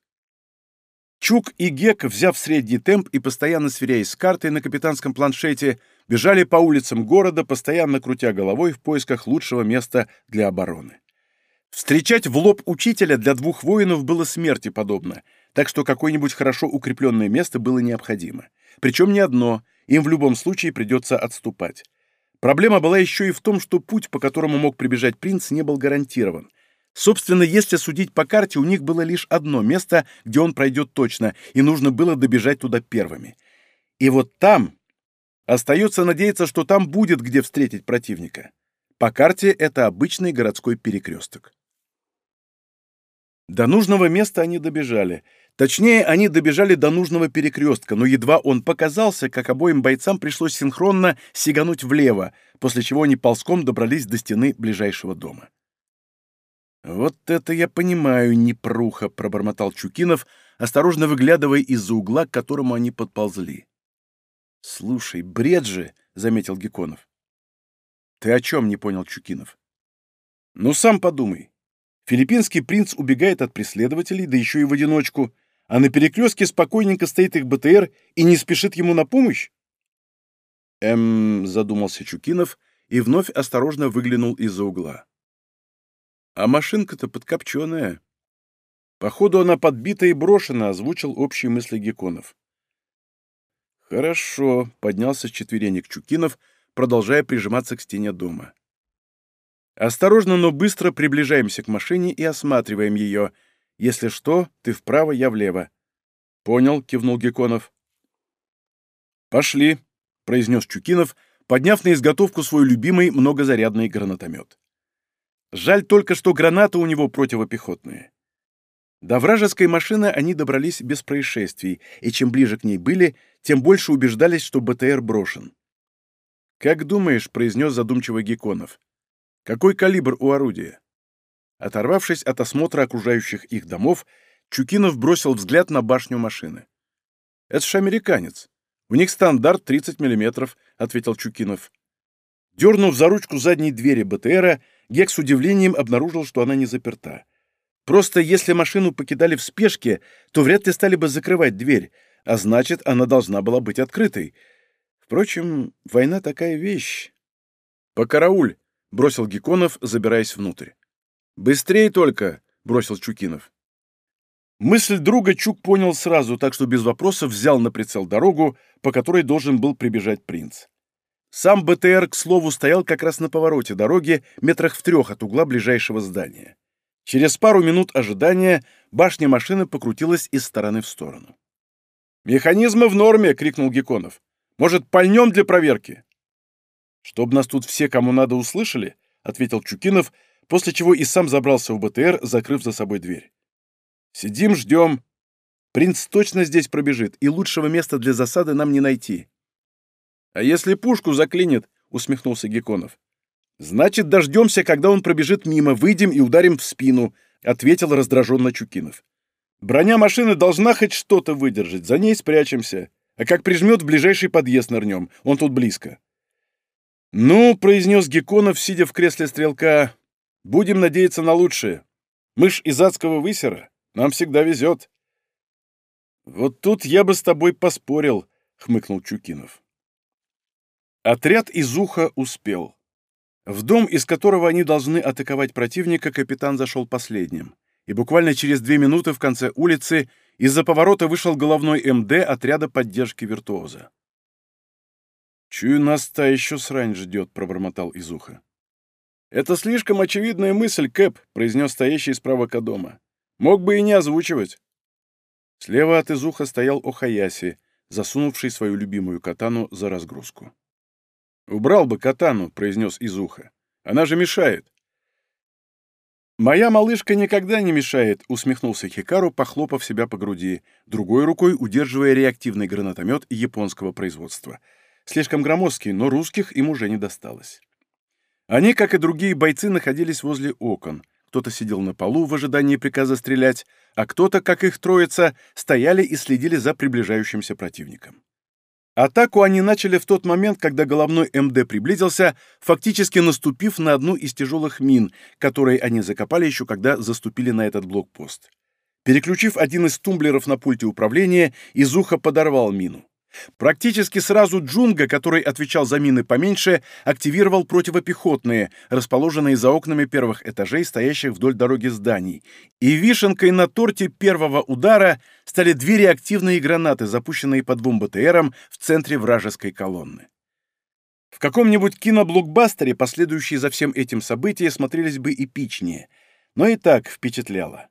Чук и Гек, взяв средний темп и постоянно сверяясь с картой на капитанском планшете, бежали по улицам города, постоянно крутя головой в поисках лучшего места для обороны. Встречать в лоб учителя для двух воинов было смерти подобно, так что какое-нибудь хорошо укрепленное место было необходимо. Причем не одно, им в любом случае придется отступать. Проблема была еще и в том, что путь, по которому мог прибежать принц, не был гарантирован. Собственно, если судить по карте, у них было лишь одно место, где он пройдет точно, и нужно было добежать туда первыми. И вот там остается надеяться, что там будет где встретить противника. По карте это обычный городской перекресток. До нужного места они добежали. Точнее, они добежали до нужного перекрестка, но едва он показался, как обоим бойцам пришлось синхронно сигануть влево, после чего они ползком добрались до стены ближайшего дома. «Вот это я понимаю, непруха», — пробормотал Чукинов, осторожно выглядывая из-за угла, к которому они подползли. «Слушай, бред же», — заметил Геконов. «Ты о чем?» — не понял Чукинов. «Ну, сам подумай. Филиппинский принц убегает от преследователей, да еще и в одиночку, а на перекрестке спокойненько стоит их БТР и не спешит ему на помощь? Эм, задумался Чукинов и вновь осторожно выглянул из-за угла. А машинка-то подкопченая. Походу, она подбита и брошена, озвучил общие мысли Геконов. Хорошо, поднялся с четверенек Чукинов, продолжая прижиматься к стене дома. Осторожно, но быстро приближаемся к машине и осматриваем ее. Если что, ты вправо, я влево. Понял, кивнул Геконов. Пошли, произнес Чукинов, подняв на изготовку свой любимый многозарядный гранатомет. Жаль только, что гранаты у него противопехотные. До вражеской машины они добрались без происшествий, и чем ближе к ней были, тем больше убеждались, что БТР брошен. «Как думаешь», — произнес задумчиво Геконов, какой калибр у орудия? Оторвавшись от осмотра окружающих их домов, Чукинов бросил взгляд на башню машины. «Это ж американец. У них стандарт 30 мм», — ответил Чукинов. Дернув за ручку задней двери БТРа, Гек с удивлением обнаружил, что она не заперта. Просто если машину покидали в спешке, то вряд ли стали бы закрывать дверь, а значит, она должна была быть открытой. Впрочем, война такая вещь. «Покарауль!» — бросил Геконов, забираясь внутрь. «Быстрее только!» — бросил Чукинов. Мысль друга Чук понял сразу, так что без вопросов взял на прицел дорогу, по которой должен был прибежать принц. Сам БТР, к слову, стоял как раз на повороте дороги, метрах в трех от угла ближайшего здания. Через пару минут ожидания башня машины покрутилась из стороны в сторону. «Механизмы в норме!» — крикнул Геконов. «Может, пальнем для проверки?» «Чтоб нас тут все, кому надо, услышали», — ответил Чукинов, после чего и сам забрался в БТР, закрыв за собой дверь. «Сидим, ждем. Принц точно здесь пробежит, и лучшего места для засады нам не найти». «А если пушку заклинит?» — усмехнулся Геконов. «Значит, дождемся, когда он пробежит мимо, выйдем и ударим в спину», — ответил раздраженно Чукинов. «Броня машины должна хоть что-то выдержать, за ней спрячемся. А как прижмет, в ближайший подъезд нырнем, он тут близко». «Ну», — произнес Геконов, сидя в кресле стрелка, — «будем надеяться на лучшее. Мы ж из адского высера, нам всегда везет». «Вот тут я бы с тобой поспорил», — хмыкнул Чукинов. Отряд из уха успел. В дом, из которого они должны атаковать противника, капитан зашел последним. И буквально через две минуты в конце улицы из-за поворота вышел головной МД отряда поддержки виртуоза. «Чую, нас та еще срань ждет», — пробормотал из уха. «Это слишком очевидная мысль, Кэп», — произнес стоящий справа Кадома. «Мог бы и не озвучивать». Слева от Изуха стоял Охаяси, засунувший свою любимую катану за разгрузку. «Убрал бы катану», — произнес Изуха. «Она же мешает». «Моя малышка никогда не мешает», — усмехнулся Хикару, похлопав себя по груди, другой рукой удерживая реактивный гранатомет японского производства. Слишком громоздкий, но русских им уже не досталось. Они, как и другие бойцы, находились возле окон. Кто-то сидел на полу в ожидании приказа стрелять, а кто-то, как их троица, стояли и следили за приближающимся противником. Атаку они начали в тот момент, когда головной МД приблизился, фактически наступив на одну из тяжелых мин, которые они закопали еще когда заступили на этот блокпост. Переключив один из тумблеров на пульте управления, Изуха подорвал мину. Практически сразу Джунга, который отвечал за мины поменьше, активировал противопехотные, расположенные за окнами первых этажей, стоящих вдоль дороги зданий. И вишенкой на торте первого удара стали две реактивные гранаты, запущенные по двум БТРам в центре вражеской колонны. В каком-нибудь киноблокбастере последующие за всем этим события смотрелись бы эпичнее, но и так впечатляло.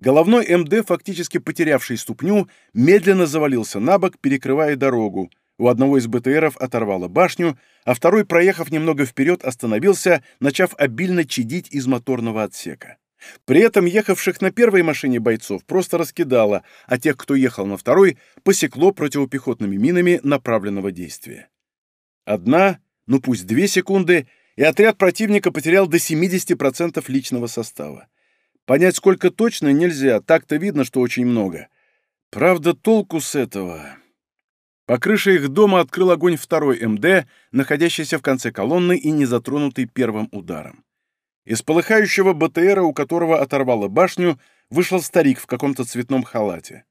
Головной МД, фактически потерявший ступню, медленно завалился на бок, перекрывая дорогу. У одного из БТРов оторвало башню, а второй, проехав немного вперед, остановился, начав обильно чадить из моторного отсека. При этом ехавших на первой машине бойцов просто раскидало, а тех, кто ехал на второй, посекло противопехотными минами направленного действия. Одна, ну пусть две секунды, и отряд противника потерял до 70% личного состава. Понять, сколько точно, нельзя, так-то видно, что очень много. Правда, толку с этого... По крыше их дома открыл огонь второй МД, находящийся в конце колонны и не затронутый первым ударом. Из полыхающего БТРа, у которого оторвало башню, вышел старик в каком-то цветном халате.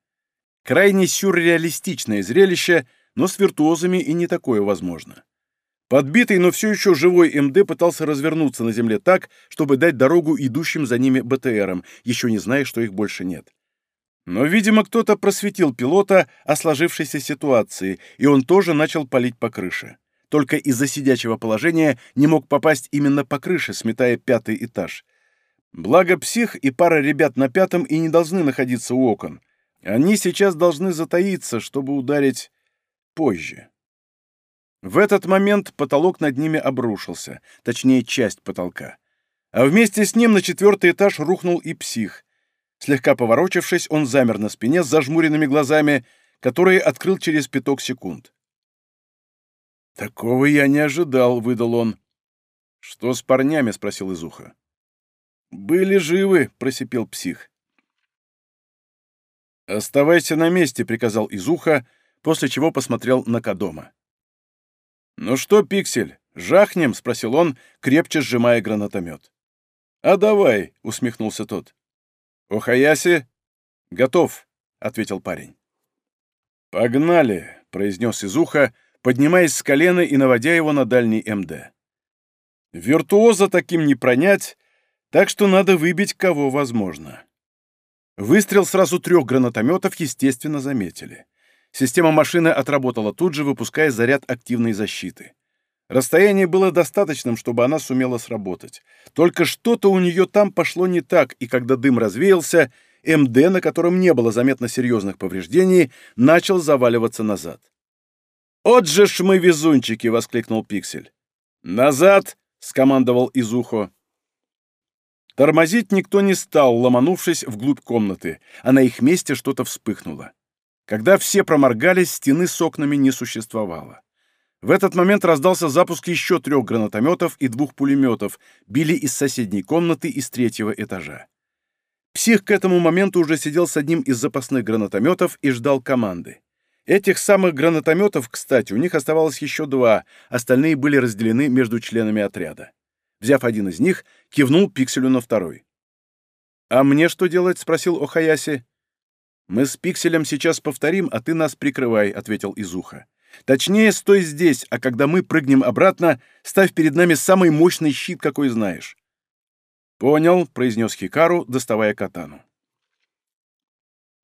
Крайне сюрреалистичное зрелище, но с виртуозами и не такое возможно. Подбитый, но все еще живой МД пытался развернуться на земле так, чтобы дать дорогу идущим за ними БТРам, еще не зная, что их больше нет. Но, видимо, кто-то просветил пилота о сложившейся ситуации, и он тоже начал палить по крыше. Только из-за сидячего положения не мог попасть именно по крыше, сметая пятый этаж. Благо псих и пара ребят на пятом и не должны находиться у окон. Они сейчас должны затаиться, чтобы ударить позже. В этот момент потолок над ними обрушился, точнее, часть потолка. А вместе с ним на четвертый этаж рухнул и псих. Слегка поворочившись, он замер на спине с зажмуренными глазами, которые открыл через пяток секунд. «Такого я не ожидал», — выдал он. «Что с парнями?» — спросил Изуха. «Были живы», — просипел псих. «Оставайся на месте», — приказал Изуха, после чего посмотрел на Кадома. «Ну что, Пиксель, жахнем?» — спросил он, крепче сжимая гранатомет. «А давай», — усмехнулся тот. «Охаяси?» «Готов», — ответил парень. «Погнали», — произнес из уха, поднимаясь с колена и наводя его на дальний МД. «Виртуоза таким не пронять, так что надо выбить кого возможно». Выстрел сразу трех гранатометов, естественно, заметили. Система машины отработала тут же, выпуская заряд активной защиты. Расстояние было достаточным, чтобы она сумела сработать. Только что-то у нее там пошло не так, и когда дым развеялся, МД, на котором не было заметно серьезных повреждений, начал заваливаться назад. «От же ж мы везунчики!» — воскликнул Пиксель. «Назад!» — скомандовал Изухо. Тормозить никто не стал, ломанувшись вглубь комнаты, а на их месте что-то вспыхнуло. Когда все проморгались, стены с окнами не существовало. В этот момент раздался запуск еще трех гранатометов и двух пулеметов, били из соседней комнаты из третьего этажа. Псих к этому моменту уже сидел с одним из запасных гранатометов и ждал команды. Этих самых гранатометов, кстати, у них оставалось еще два, остальные были разделены между членами отряда. Взяв один из них, кивнул Пикселю на второй. «А мне что делать?» — спросил Охаяси. «Мы с Пикселем сейчас повторим, а ты нас прикрывай», — ответил Изуха. «Точнее, стой здесь, а когда мы прыгнем обратно, ставь перед нами самый мощный щит, какой знаешь». «Понял», — произнес Хикару, доставая катану.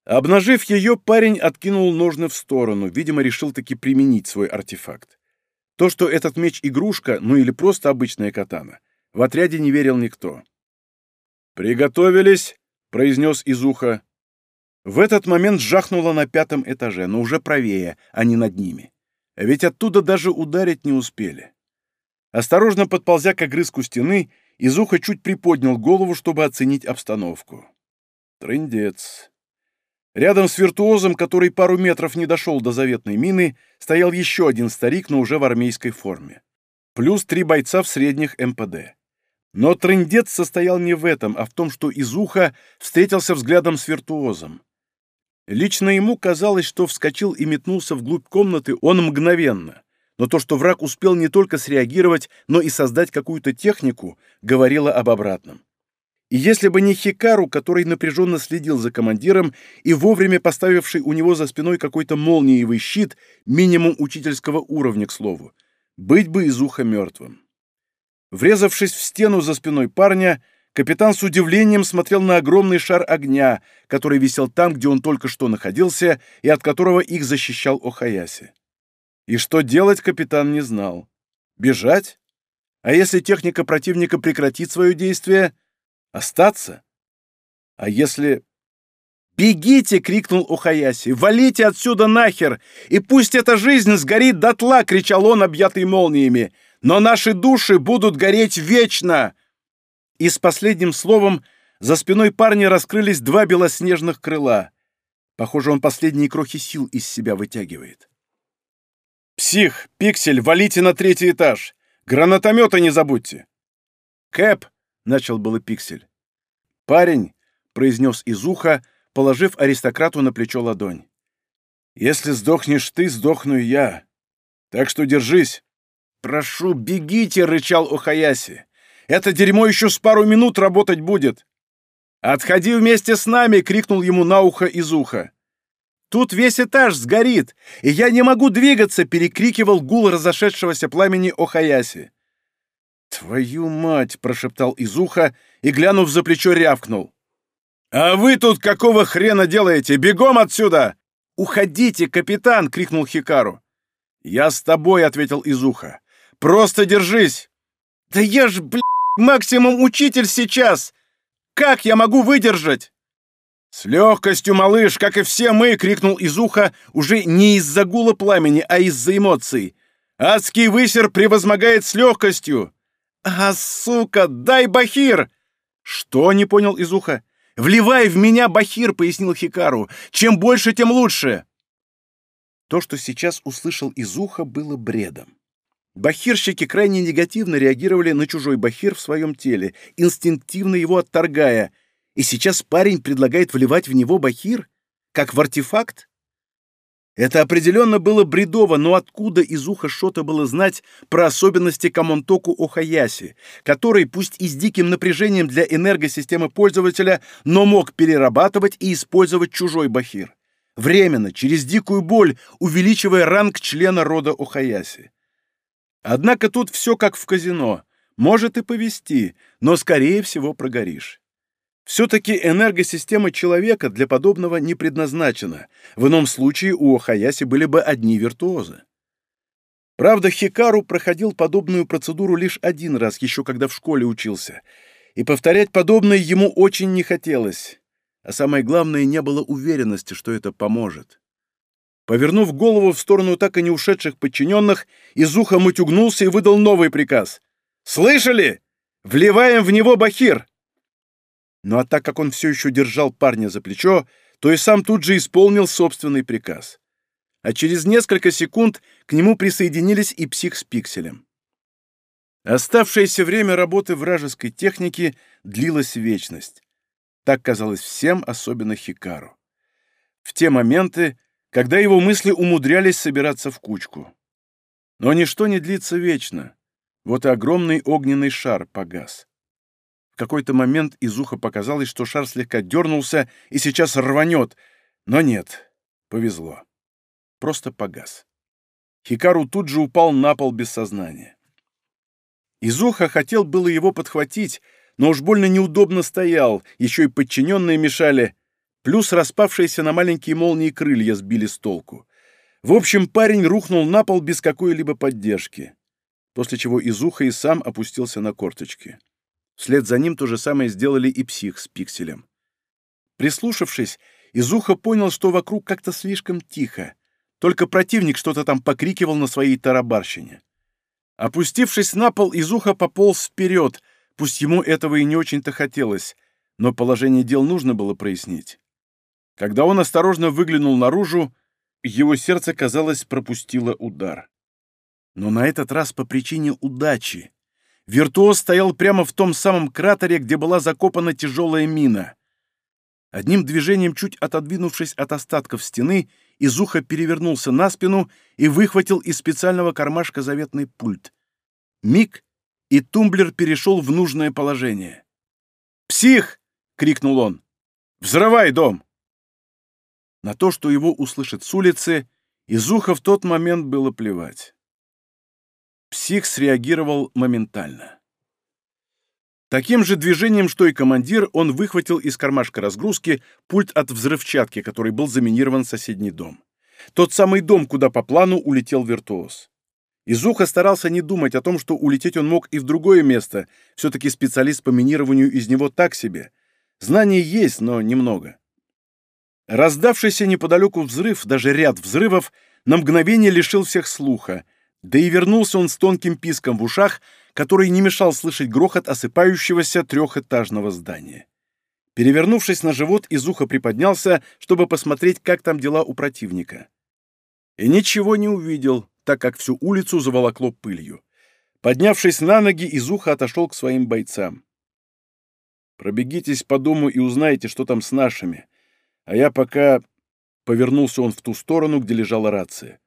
Обнажив ее, парень откинул ножны в сторону, видимо, решил таки применить свой артефакт. То, что этот меч — игрушка, ну или просто обычная катана, в отряде не верил никто. «Приготовились», — произнес Изуха. В этот момент жахнуло на пятом этаже, но уже правее, а не над ними. Ведь оттуда даже ударить не успели. Осторожно подползя к огрызку стены, Изуха чуть приподнял голову, чтобы оценить обстановку. Трындец. Рядом с виртуозом, который пару метров не дошел до заветной мины, стоял еще один старик, но уже в армейской форме. Плюс три бойца в средних МПД. Но трындец состоял не в этом, а в том, что Изуха встретился взглядом с виртуозом. Лично ему казалось, что вскочил и метнулся вглубь комнаты он мгновенно. Но то, что враг успел не только среагировать, но и создать какую-то технику, говорило об обратном. И если бы не Хикару, который напряженно следил за командиром и вовремя поставивший у него за спиной какой-то молниевый щит, минимум учительского уровня, к слову, быть бы из уха мертвым. Врезавшись в стену за спиной парня, капитан с удивлением смотрел на огромный шар огня, который висел там, где он только что находился, и от которого их защищал Охаяси. И что делать, капитан не знал. Бежать? А если техника противника прекратит свое действие — Остаться? А если... «Бегите!» — крикнул Ухаяси. «Валите отсюда нахер! И пусть эта жизнь сгорит дотла!» — кричал он, объятый молниями. «Но наши души будут гореть вечно!» И с последним словом за спиной парня раскрылись два белоснежных крыла. Похоже, он последние крохи сил из себя вытягивает. «Псих! Пиксель! Валите на третий этаж! Гранатомета не забудьте!» «Кэп!» начал было Пиксель. «Парень!» — произнес из уха, положив аристократу на плечо ладонь. «Если сдохнешь ты, сдохну и я. Так что держись!» «Прошу, бегите!» — рычал Охаяси. «Это дерьмо еще с пару минут работать будет!» «Отходи вместе с нами!» — крикнул ему на ухо из уха. «Тут весь этаж сгорит, и я не могу двигаться!» — перекрикивал гул разошедшегося пламени Охаяси. «Твою мать!» — прошептал из уха и, глянув за плечо, рявкнул. «А вы тут какого хрена делаете? Бегом отсюда!» «Уходите, капитан!» — крикнул Хикару. «Я с тобой!» — ответил из уха. «Просто держись!» «Да я ж, блядь, максимум учитель сейчас! Как я могу выдержать?» «С легкостью, малыш, как и все мы!» — крикнул из уха уже не из-за гула пламени, а из-за эмоций. «Адский высер превозмогает с легкостью!» «А, сука, дай бахир!» «Что?» — не понял из уха. «Вливай в меня бахир!» — пояснил Хикару. «Чем больше, тем лучше!» То, что сейчас услышал из уха, было бредом. Бахирщики крайне негативно реагировали на чужой бахир в своем теле, инстинктивно его отторгая, и сейчас парень предлагает вливать в него бахир, как в артефакт? Это определенно было бредово, но откуда из уха Шота было знать про особенности Камонтоку Охаяси, который, пусть и с диким напряжением для энергосистемы пользователя, но мог перерабатывать и использовать чужой бахир? Временно, через дикую боль, увеличивая ранг члена рода Охаяси. Однако тут все как в казино. Может и повести, но, скорее всего, прогоришь. Все-таки энергосистема человека для подобного не предназначена. В ином случае у Охаяси были бы одни виртуозы. Правда, Хикару проходил подобную процедуру лишь один раз, еще когда в школе учился, и повторять подобное ему очень не хотелось. А самое главное, не было уверенности, что это поможет. Повернув голову в сторону так и не ушедших подчиненных, Изуха мутюгнулся и выдал новый приказ. «Слышали? Вливаем в него бахир!» Ну а так как он все еще держал парня за плечо, то и сам тут же исполнил собственный приказ. А через несколько секунд к нему присоединились и псих с пикселем. Оставшееся время работы вражеской техники длилась вечность. Так казалось всем, особенно Хикару. В те моменты, когда его мысли умудрялись собираться в кучку. Но ничто не длится вечно. Вот и огромный огненный шар погас. В какой-то момент из уха показалось, что шар слегка дернулся и сейчас рванет. Но нет, повезло. Просто погас. Хикару тут же упал на пол без сознания. Изуха хотел было его подхватить, но уж больно неудобно стоял, еще и подчиненные мешали, плюс распавшиеся на маленькие молнии крылья сбили с толку. В общем, парень рухнул на пол без какой-либо поддержки, после чего Изуха и сам опустился на корточки. Вслед за ним то же самое сделали и псих с пикселем. Прислушавшись, Изуха понял, что вокруг как-то слишком тихо. Только противник что-то там покрикивал на своей тарабарщине. Опустившись на пол, Изуха пополз вперед, пусть ему этого и не очень-то хотелось, но положение дел нужно было прояснить. Когда он осторожно выглянул наружу, его сердце, казалось, пропустило удар. Но на этот раз по причине удачи. Виртуоз стоял прямо в том самом кратере, где была закопана тяжелая мина. Одним движением, чуть отодвинувшись от остатков стены, Изуха перевернулся на спину и выхватил из специального кармашка заветный пульт. Миг, и тумблер перешел в нужное положение. «Псих!» — крикнул он. «Взрывай дом!» На то, что его услышат с улицы, Изуха в тот момент было плевать. Псих среагировал моментально. Таким же движением, что и командир, он выхватил из кармашка разгрузки пульт от взрывчатки, который был заминирован соседний дом. Тот самый дом, куда по плану улетел виртуоз. Изуха старался не думать о том, что улететь он мог и в другое место, все-таки специалист по минированию из него так себе. Знаний есть, но немного. Раздавшийся неподалеку взрыв, даже ряд взрывов, на мгновение лишил всех слуха, да и вернулся он с тонким писком в ушах, который не мешал слышать грохот осыпающегося трехэтажного здания. Перевернувшись на живот, Изуха приподнялся, чтобы посмотреть, как там дела у противника. И ничего не увидел, так как всю улицу заволокло пылью. Поднявшись на ноги, Изуха отошел к своим бойцам. «Пробегитесь по дому и узнайте, что там с нашими. А я пока...» Повернулся он в ту сторону, где лежала рация.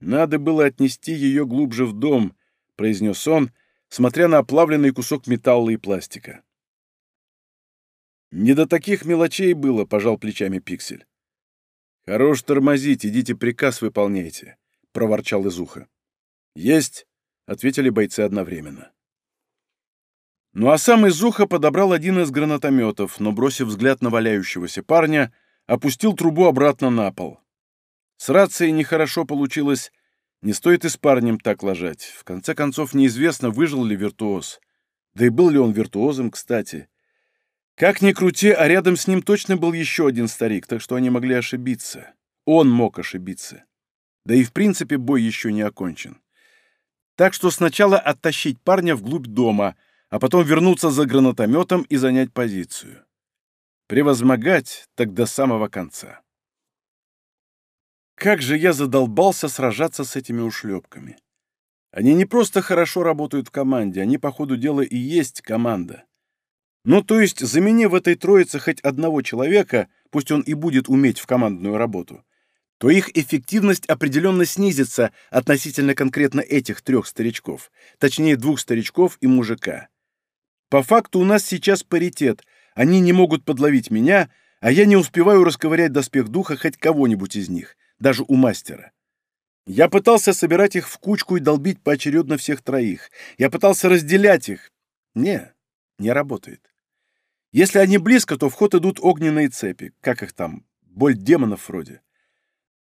«Надо было отнести ее глубже в дом», — произнес он, смотря на оплавленный кусок металла и пластика. «Не до таких мелочей было», — пожал плечами Пиксель. «Хорош тормозить, идите приказ выполняйте», — проворчал из уха. «Есть», — ответили бойцы одновременно. Ну а сам из уха подобрал один из гранатометов, но, бросив взгляд на валяющегося парня, опустил трубу обратно на пол. С рацией нехорошо получилось, не стоит и с парнем так ложать. В конце концов, неизвестно, выжил ли виртуоз. Да и был ли он виртуозом, кстати. Как ни крути, а рядом с ним точно был еще один старик, так что они могли ошибиться. Он мог ошибиться. Да и в принципе бой еще не окончен. Так что сначала оттащить парня вглубь дома, а потом вернуться за гранатометом и занять позицию. Превозмогать так до самого конца. Как же я задолбался сражаться с этими ушлепками. Они не просто хорошо работают в команде, они, по ходу дела, и есть команда. Ну, то есть, замени в этой троице хоть одного человека, пусть он и будет уметь в командную работу, то их эффективность определенно снизится относительно конкретно этих трех старичков, точнее, двух старичков и мужика. По факту у нас сейчас паритет, они не могут подловить меня, а я не успеваю расковырять доспех духа хоть кого-нибудь из них, даже у мастера. Я пытался собирать их в кучку и долбить поочередно всех троих. Я пытался разделять их. Не, не работает. Если они близко, то в ход идут огненные цепи. Как их там? Боль демонов вроде.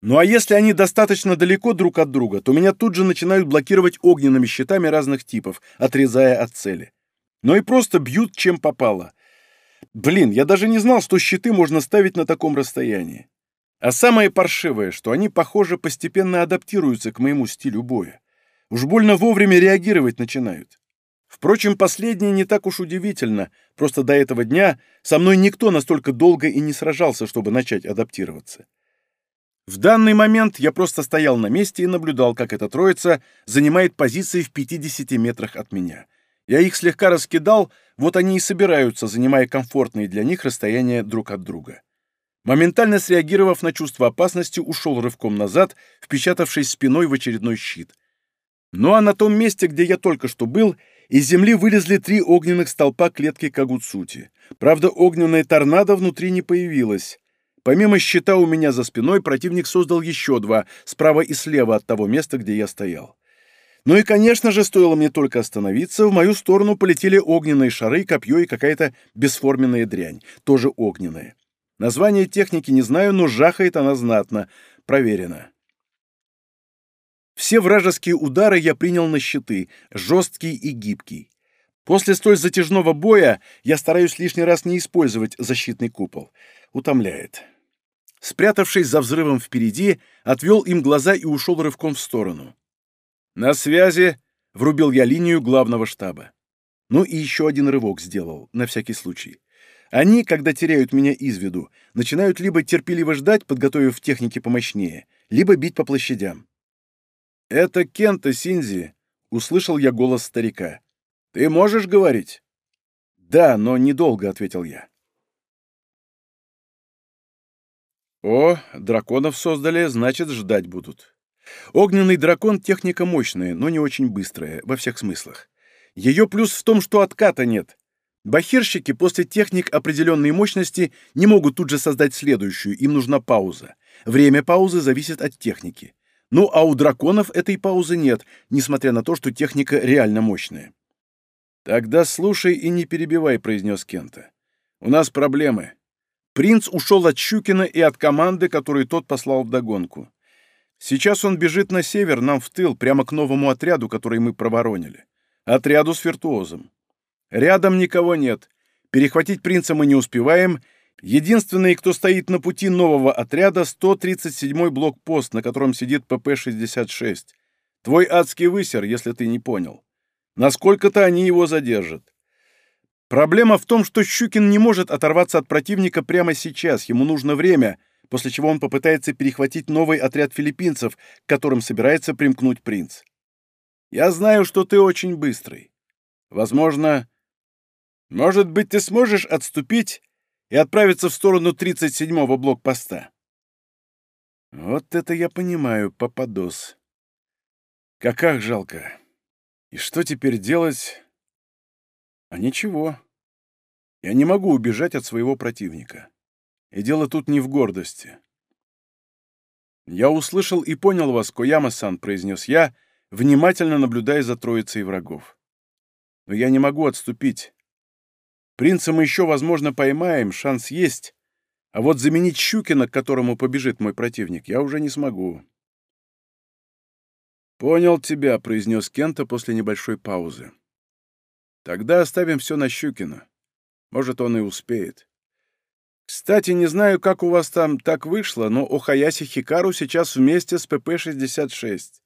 Ну а если они достаточно далеко друг от друга, то меня тут же начинают блокировать огненными щитами разных типов, отрезая от цели. Но и просто бьют, чем попало. Блин, я даже не знал, что щиты можно ставить на таком расстоянии. А самое паршивое, что они, похоже, постепенно адаптируются к моему стилю боя. Уж больно вовремя реагировать начинают. Впрочем, последнее не так уж удивительно, просто до этого дня со мной никто настолько долго и не сражался, чтобы начать адаптироваться. В данный момент я просто стоял на месте и наблюдал, как эта троица занимает позиции в 50 метрах от меня. Я их слегка раскидал, вот они и собираются, занимая комфортные для них расстояния друг от друга. Моментально среагировав на чувство опасности, ушел рывком назад, впечатавшись спиной в очередной щит. Ну а на том месте, где я только что был, из земли вылезли три огненных столпа клетки Кагуцути. Правда, огненная торнадо внутри не появилась. Помимо щита у меня за спиной противник создал еще два, справа и слева от того места, где я стоял. Ну и, конечно же, стоило мне только остановиться, в мою сторону полетели огненные шары, копье и какая-то бесформенная дрянь, тоже огненная. Название техники не знаю, но жахает она знатно. Проверено. Все вражеские удары я принял на щиты, жесткий и гибкий. После столь затяжного боя я стараюсь лишний раз не использовать защитный купол. Утомляет. Спрятавшись за взрывом впереди, отвел им глаза и ушел рывком в сторону. «На связи!» — врубил я линию главного штаба. Ну и еще один рывок сделал, на всякий случай. Они, когда теряют меня из виду, начинают либо терпеливо ждать, подготовив техники помощнее, либо бить по площадям. «Это Кента Синзи», — услышал я голос старика. «Ты можешь говорить?» «Да, но недолго», — ответил я. «О, драконов создали, значит, ждать будут». Огненный дракон — техника мощная, но не очень быстрая, во всех смыслах. Ее плюс в том, что отката нет. Бахирщики после техник определенной мощности не могут тут же создать следующую, им нужна пауза. Время паузы зависит от техники. Ну а у драконов этой паузы нет, несмотря на то, что техника реально мощная. «Тогда слушай и не перебивай», — произнес Кента. «У нас проблемы. Принц ушел от Щукина и от команды, которую тот послал вдогонку. Сейчас он бежит на север, нам в тыл, прямо к новому отряду, который мы проворонили. Отряду с виртуозом. Рядом никого нет. Перехватить принца мы не успеваем. Единственный, кто стоит на пути нового отряда, 137-й блокпост, на котором сидит ПП-66. Твой адский высер, если ты не понял. Насколько-то они его задержат. Проблема в том, что Щукин не может оторваться от противника прямо сейчас, ему нужно время, после чего он попытается перехватить новый отряд филиппинцев, к которым собирается примкнуть принц. Я знаю, что ты очень быстрый. Возможно, может быть, ты сможешь отступить и отправиться в сторону 37-го блокпоста? Вот это я понимаю, Пападос. Каках жалко. И что теперь делать? А ничего. Я не могу убежать от своего противника. И дело тут не в гордости. «Я услышал и понял вас, Кояма-сан», — произнес я, внимательно наблюдая за троицей врагов. «Но я не могу отступить. Принца мы еще, возможно, поймаем, шанс есть, а вот заменить Щукина, к которому побежит мой противник, я уже не смогу». «Понял тебя», — произнес Кента после небольшой паузы. «Тогда оставим все на Щукина. Может, он и успеет. Кстати, не знаю, как у вас там так вышло, но Охаяси Хикару сейчас вместе с ПП-66.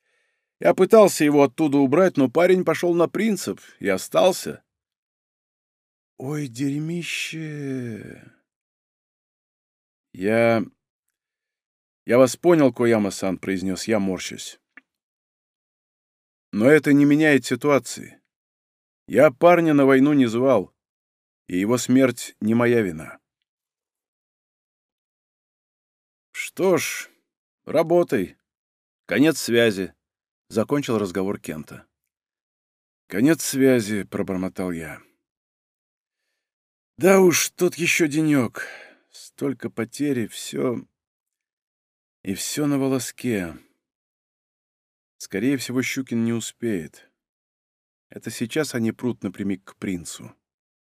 Я пытался его оттуда убрать, но парень пошел на принцип и остался. Ой, дерьмище. Я... Я вас понял, Кояма-сан, произнес я, морщусь. Но это не меняет ситуации. Я парня на войну не звал, и его смерть не моя вина. «Что ж, работай. Конец связи», — закончил разговор Кента. «Конец связи», — пробормотал я. «Да уж, тут еще денек. Столько потерь, все... И все на волоске. Скорее всего, Щукин не успеет. Это сейчас они прут напрямик к принцу.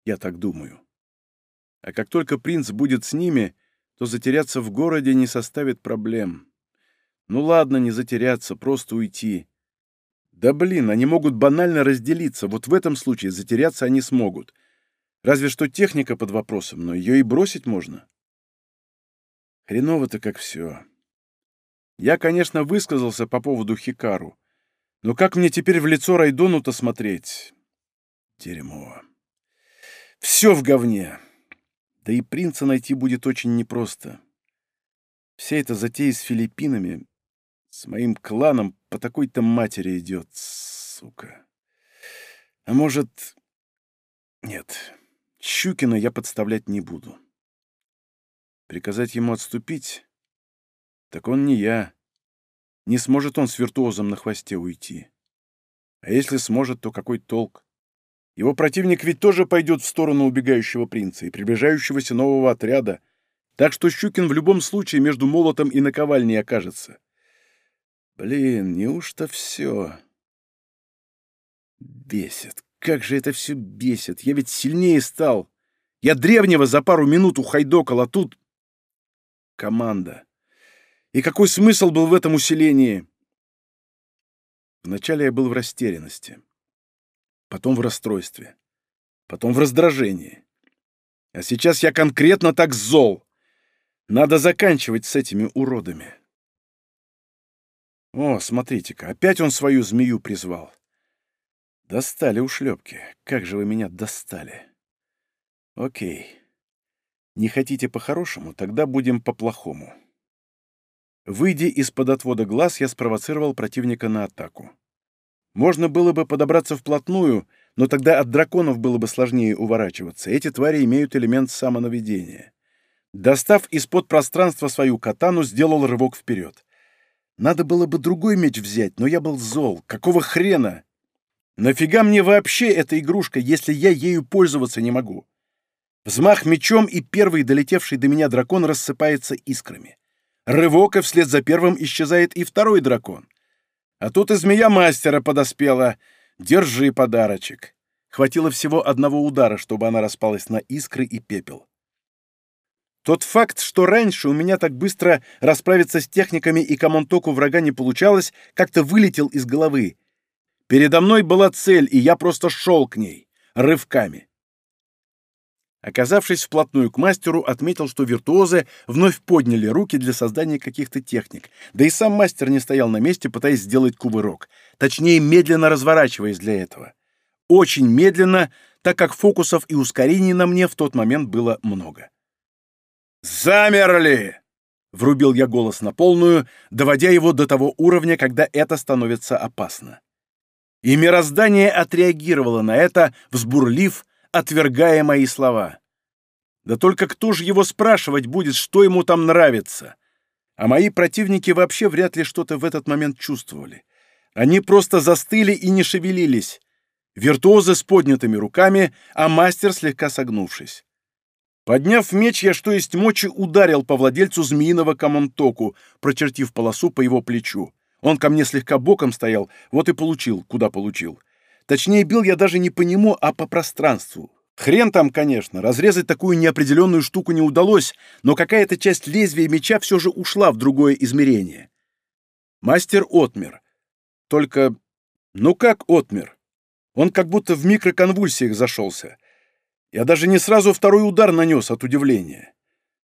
Я так думаю. А как только принц будет с ними, то затеряться в городе не составит проблем. Ну ладно, не затеряться, просто уйти. Да блин, они могут банально разделиться, вот в этом случае затеряться они смогут. Разве что техника под вопросом, но ее и бросить можно. Хреново-то как все. Я, конечно, высказался по поводу Хикару, но как мне теперь в лицо Райдону-то смотреть? Дерьмо. Все в говне. Да и принца найти будет очень непросто. Вся эта затея с Филиппинами, с моим кланом по такой-то матери идет, сука. А может... Нет, Щукина я подставлять не буду. Приказать ему отступить? Так он не я. Не сможет он с виртуозом на хвосте уйти. А если сможет, то какой толк? Его противник ведь тоже пойдет в сторону убегающего принца и приближающегося нового отряда, так что Щукин в любом случае между молотом и наковальней окажется. Блин, неужто все? Бесит. Как же это все бесит. Я ведь сильнее стал. Я древнего за пару минут ухайдокал, а тут... Команда. И какой смысл был в этом усилении? Вначале я был в растерянности потом в расстройстве, потом в раздражении. А сейчас я конкретно так зол. Надо заканчивать с этими уродами. О, смотрите-ка, опять он свою змею призвал. Достали ушлепки. Как же вы меня достали. Окей. Не хотите по-хорошему, тогда будем по-плохому. Выйдя из-под отвода глаз, я спровоцировал противника на атаку. Можно было бы подобраться вплотную, но тогда от драконов было бы сложнее уворачиваться. Эти твари имеют элемент самонаведения. Достав из-под пространства свою катану, сделал рывок вперед. Надо было бы другой меч взять, но я был зол. Какого хрена? Нафига мне вообще эта игрушка, если я ею пользоваться не могу? Взмах мечом, и первый долетевший до меня дракон рассыпается искрами. Рывок, и вслед за первым исчезает и второй дракон. А тут и змея мастера подоспела. Держи подарочек. Хватило всего одного удара, чтобы она распалась на искры и пепел. Тот факт, что раньше у меня так быстро расправиться с техниками и комонтоку врага не получалось, как-то вылетел из головы. Передо мной была цель, и я просто шел к ней, рывками. Оказавшись вплотную к мастеру, отметил, что виртуозы вновь подняли руки для создания каких-то техник, да и сам мастер не стоял на месте, пытаясь сделать кувырок, точнее, медленно разворачиваясь для этого. Очень медленно, так как фокусов и ускорений на мне в тот момент было много. «Замерли!» — врубил я голос на полную, доводя его до того уровня, когда это становится опасно. И мироздание отреагировало на это, взбурлив, отвергая мои слова. Да только кто же его спрашивать будет, что ему там нравится? А мои противники вообще вряд ли что-то в этот момент чувствовали. Они просто застыли и не шевелились. Виртуозы с поднятыми руками, а мастер слегка согнувшись. Подняв меч, я что есть мочи ударил по владельцу змеиного камонтоку, прочертив полосу по его плечу. Он ко мне слегка боком стоял, вот и получил, куда получил. Точнее, бил я даже не по нему, а по пространству. Хрен там, конечно, разрезать такую неопределенную штуку не удалось, но какая-то часть лезвия меча все же ушла в другое измерение. Мастер отмер. Только... Ну как отмер? Он как будто в микроконвульсиях зашелся. Я даже не сразу второй удар нанес от удивления.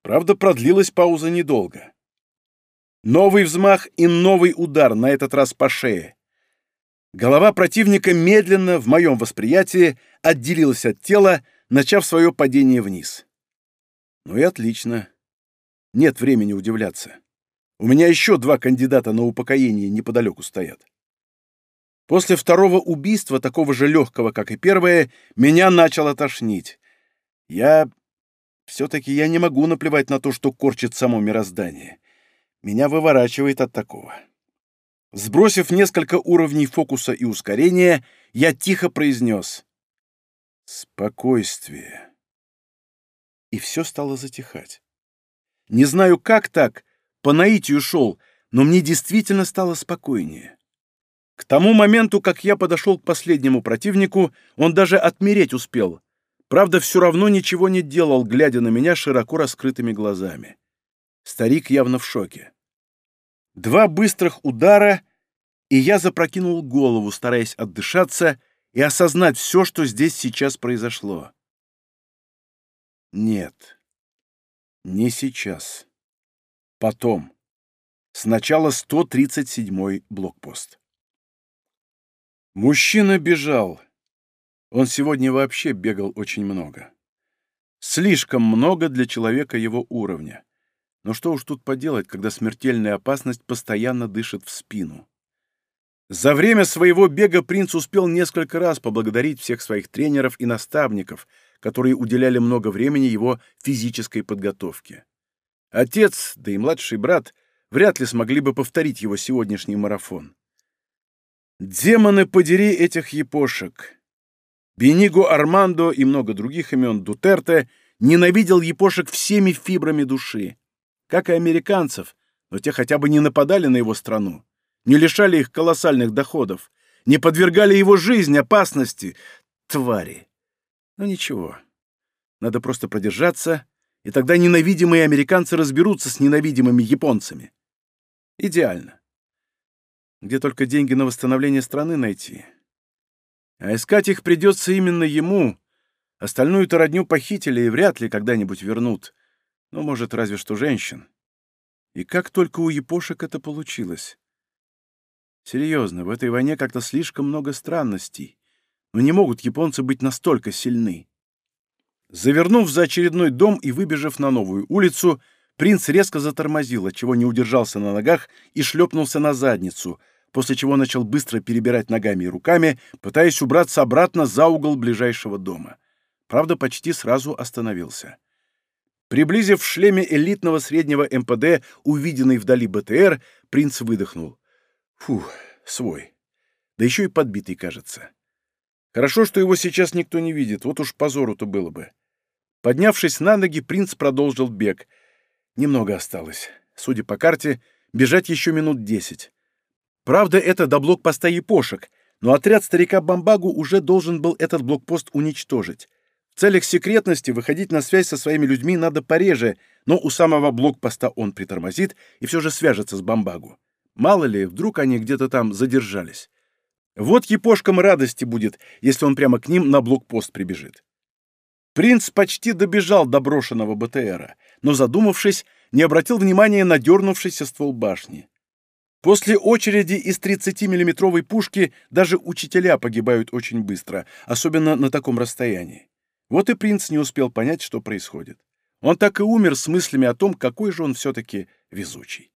Правда, продлилась пауза недолго. Новый взмах и новый удар, на этот раз по шее. Голова противника медленно, в моем восприятии, отделилась от тела, начав свое падение вниз. Ну и отлично. Нет времени удивляться. У меня еще два кандидата на упокоение неподалеку стоят. После второго убийства, такого же легкого, как и первое, меня начало тошнить. Я... Все-таки я не могу наплевать на то, что корчит само мироздание. Меня выворачивает от такого. Сбросив несколько уровней фокуса и ускорения, я тихо произнес «Спокойствие». И все стало затихать. Не знаю, как так, по наитию шел, но мне действительно стало спокойнее. К тому моменту, как я подошел к последнему противнику, он даже отмереть успел. Правда, все равно ничего не делал, глядя на меня широко раскрытыми глазами. Старик явно в шоке. Два быстрых удара, и я запрокинул голову, стараясь отдышаться и осознать все, что здесь сейчас произошло. Нет, не сейчас. Потом. Сначала 137-й блокпост. Мужчина бежал. Он сегодня вообще бегал очень много. Слишком много для человека его уровня. Но что уж тут поделать, когда смертельная опасность постоянно дышит в спину. За время своего бега принц успел несколько раз поблагодарить всех своих тренеров и наставников, которые уделяли много времени его физической подготовке. Отец, да и младший брат вряд ли смогли бы повторить его сегодняшний марафон. Демоны, подери этих епошек! Бениго Армандо и много других имен Дутерте ненавидел епошек всеми фибрами души как и американцев, но те хотя бы не нападали на его страну, не лишали их колоссальных доходов, не подвергали его жизнь опасности. Твари. Но ничего. Надо просто продержаться, и тогда ненавидимые американцы разберутся с ненавидимыми японцами. Идеально. Где только деньги на восстановление страны найти. А искать их придется именно ему. Остальную-то родню похитили и вряд ли когда-нибудь вернут. Ну, может, разве что женщин. И как только у япошек это получилось? Серьезно, в этой войне как-то слишком много странностей. Но не могут японцы быть настолько сильны. Завернув за очередной дом и выбежав на новую улицу, принц резко затормозил, отчего не удержался на ногах и шлепнулся на задницу, после чего начал быстро перебирать ногами и руками, пытаясь убраться обратно за угол ближайшего дома. Правда, почти сразу остановился. Приблизив в шлеме элитного среднего МПД увиденный вдали БТР, принц выдохнул. Фух, свой. Да еще и подбитый, кажется. Хорошо, что его сейчас никто не видит, вот уж позору-то было бы. Поднявшись на ноги, принц продолжил бег. Немного осталось. Судя по карте, бежать еще минут десять. Правда, это до блокпоста Япошек, но отряд старика Бамбагу уже должен был этот блокпост уничтожить. В целях секретности выходить на связь со своими людьми надо пореже, но у самого блокпоста он притормозит и все же свяжется с Бамбагу. Мало ли, вдруг они где-то там задержались. Вот епошкам радости будет, если он прямо к ним на блокпост прибежит. Принц почти добежал до брошенного БТРа, но, задумавшись, не обратил внимания на дернувшийся ствол башни. После очереди из 30-миллиметровой пушки даже учителя погибают очень быстро, особенно на таком расстоянии. Вот и принц не успел понять, что происходит. Он так и умер с мыслями о том, какой же он все-таки везучий.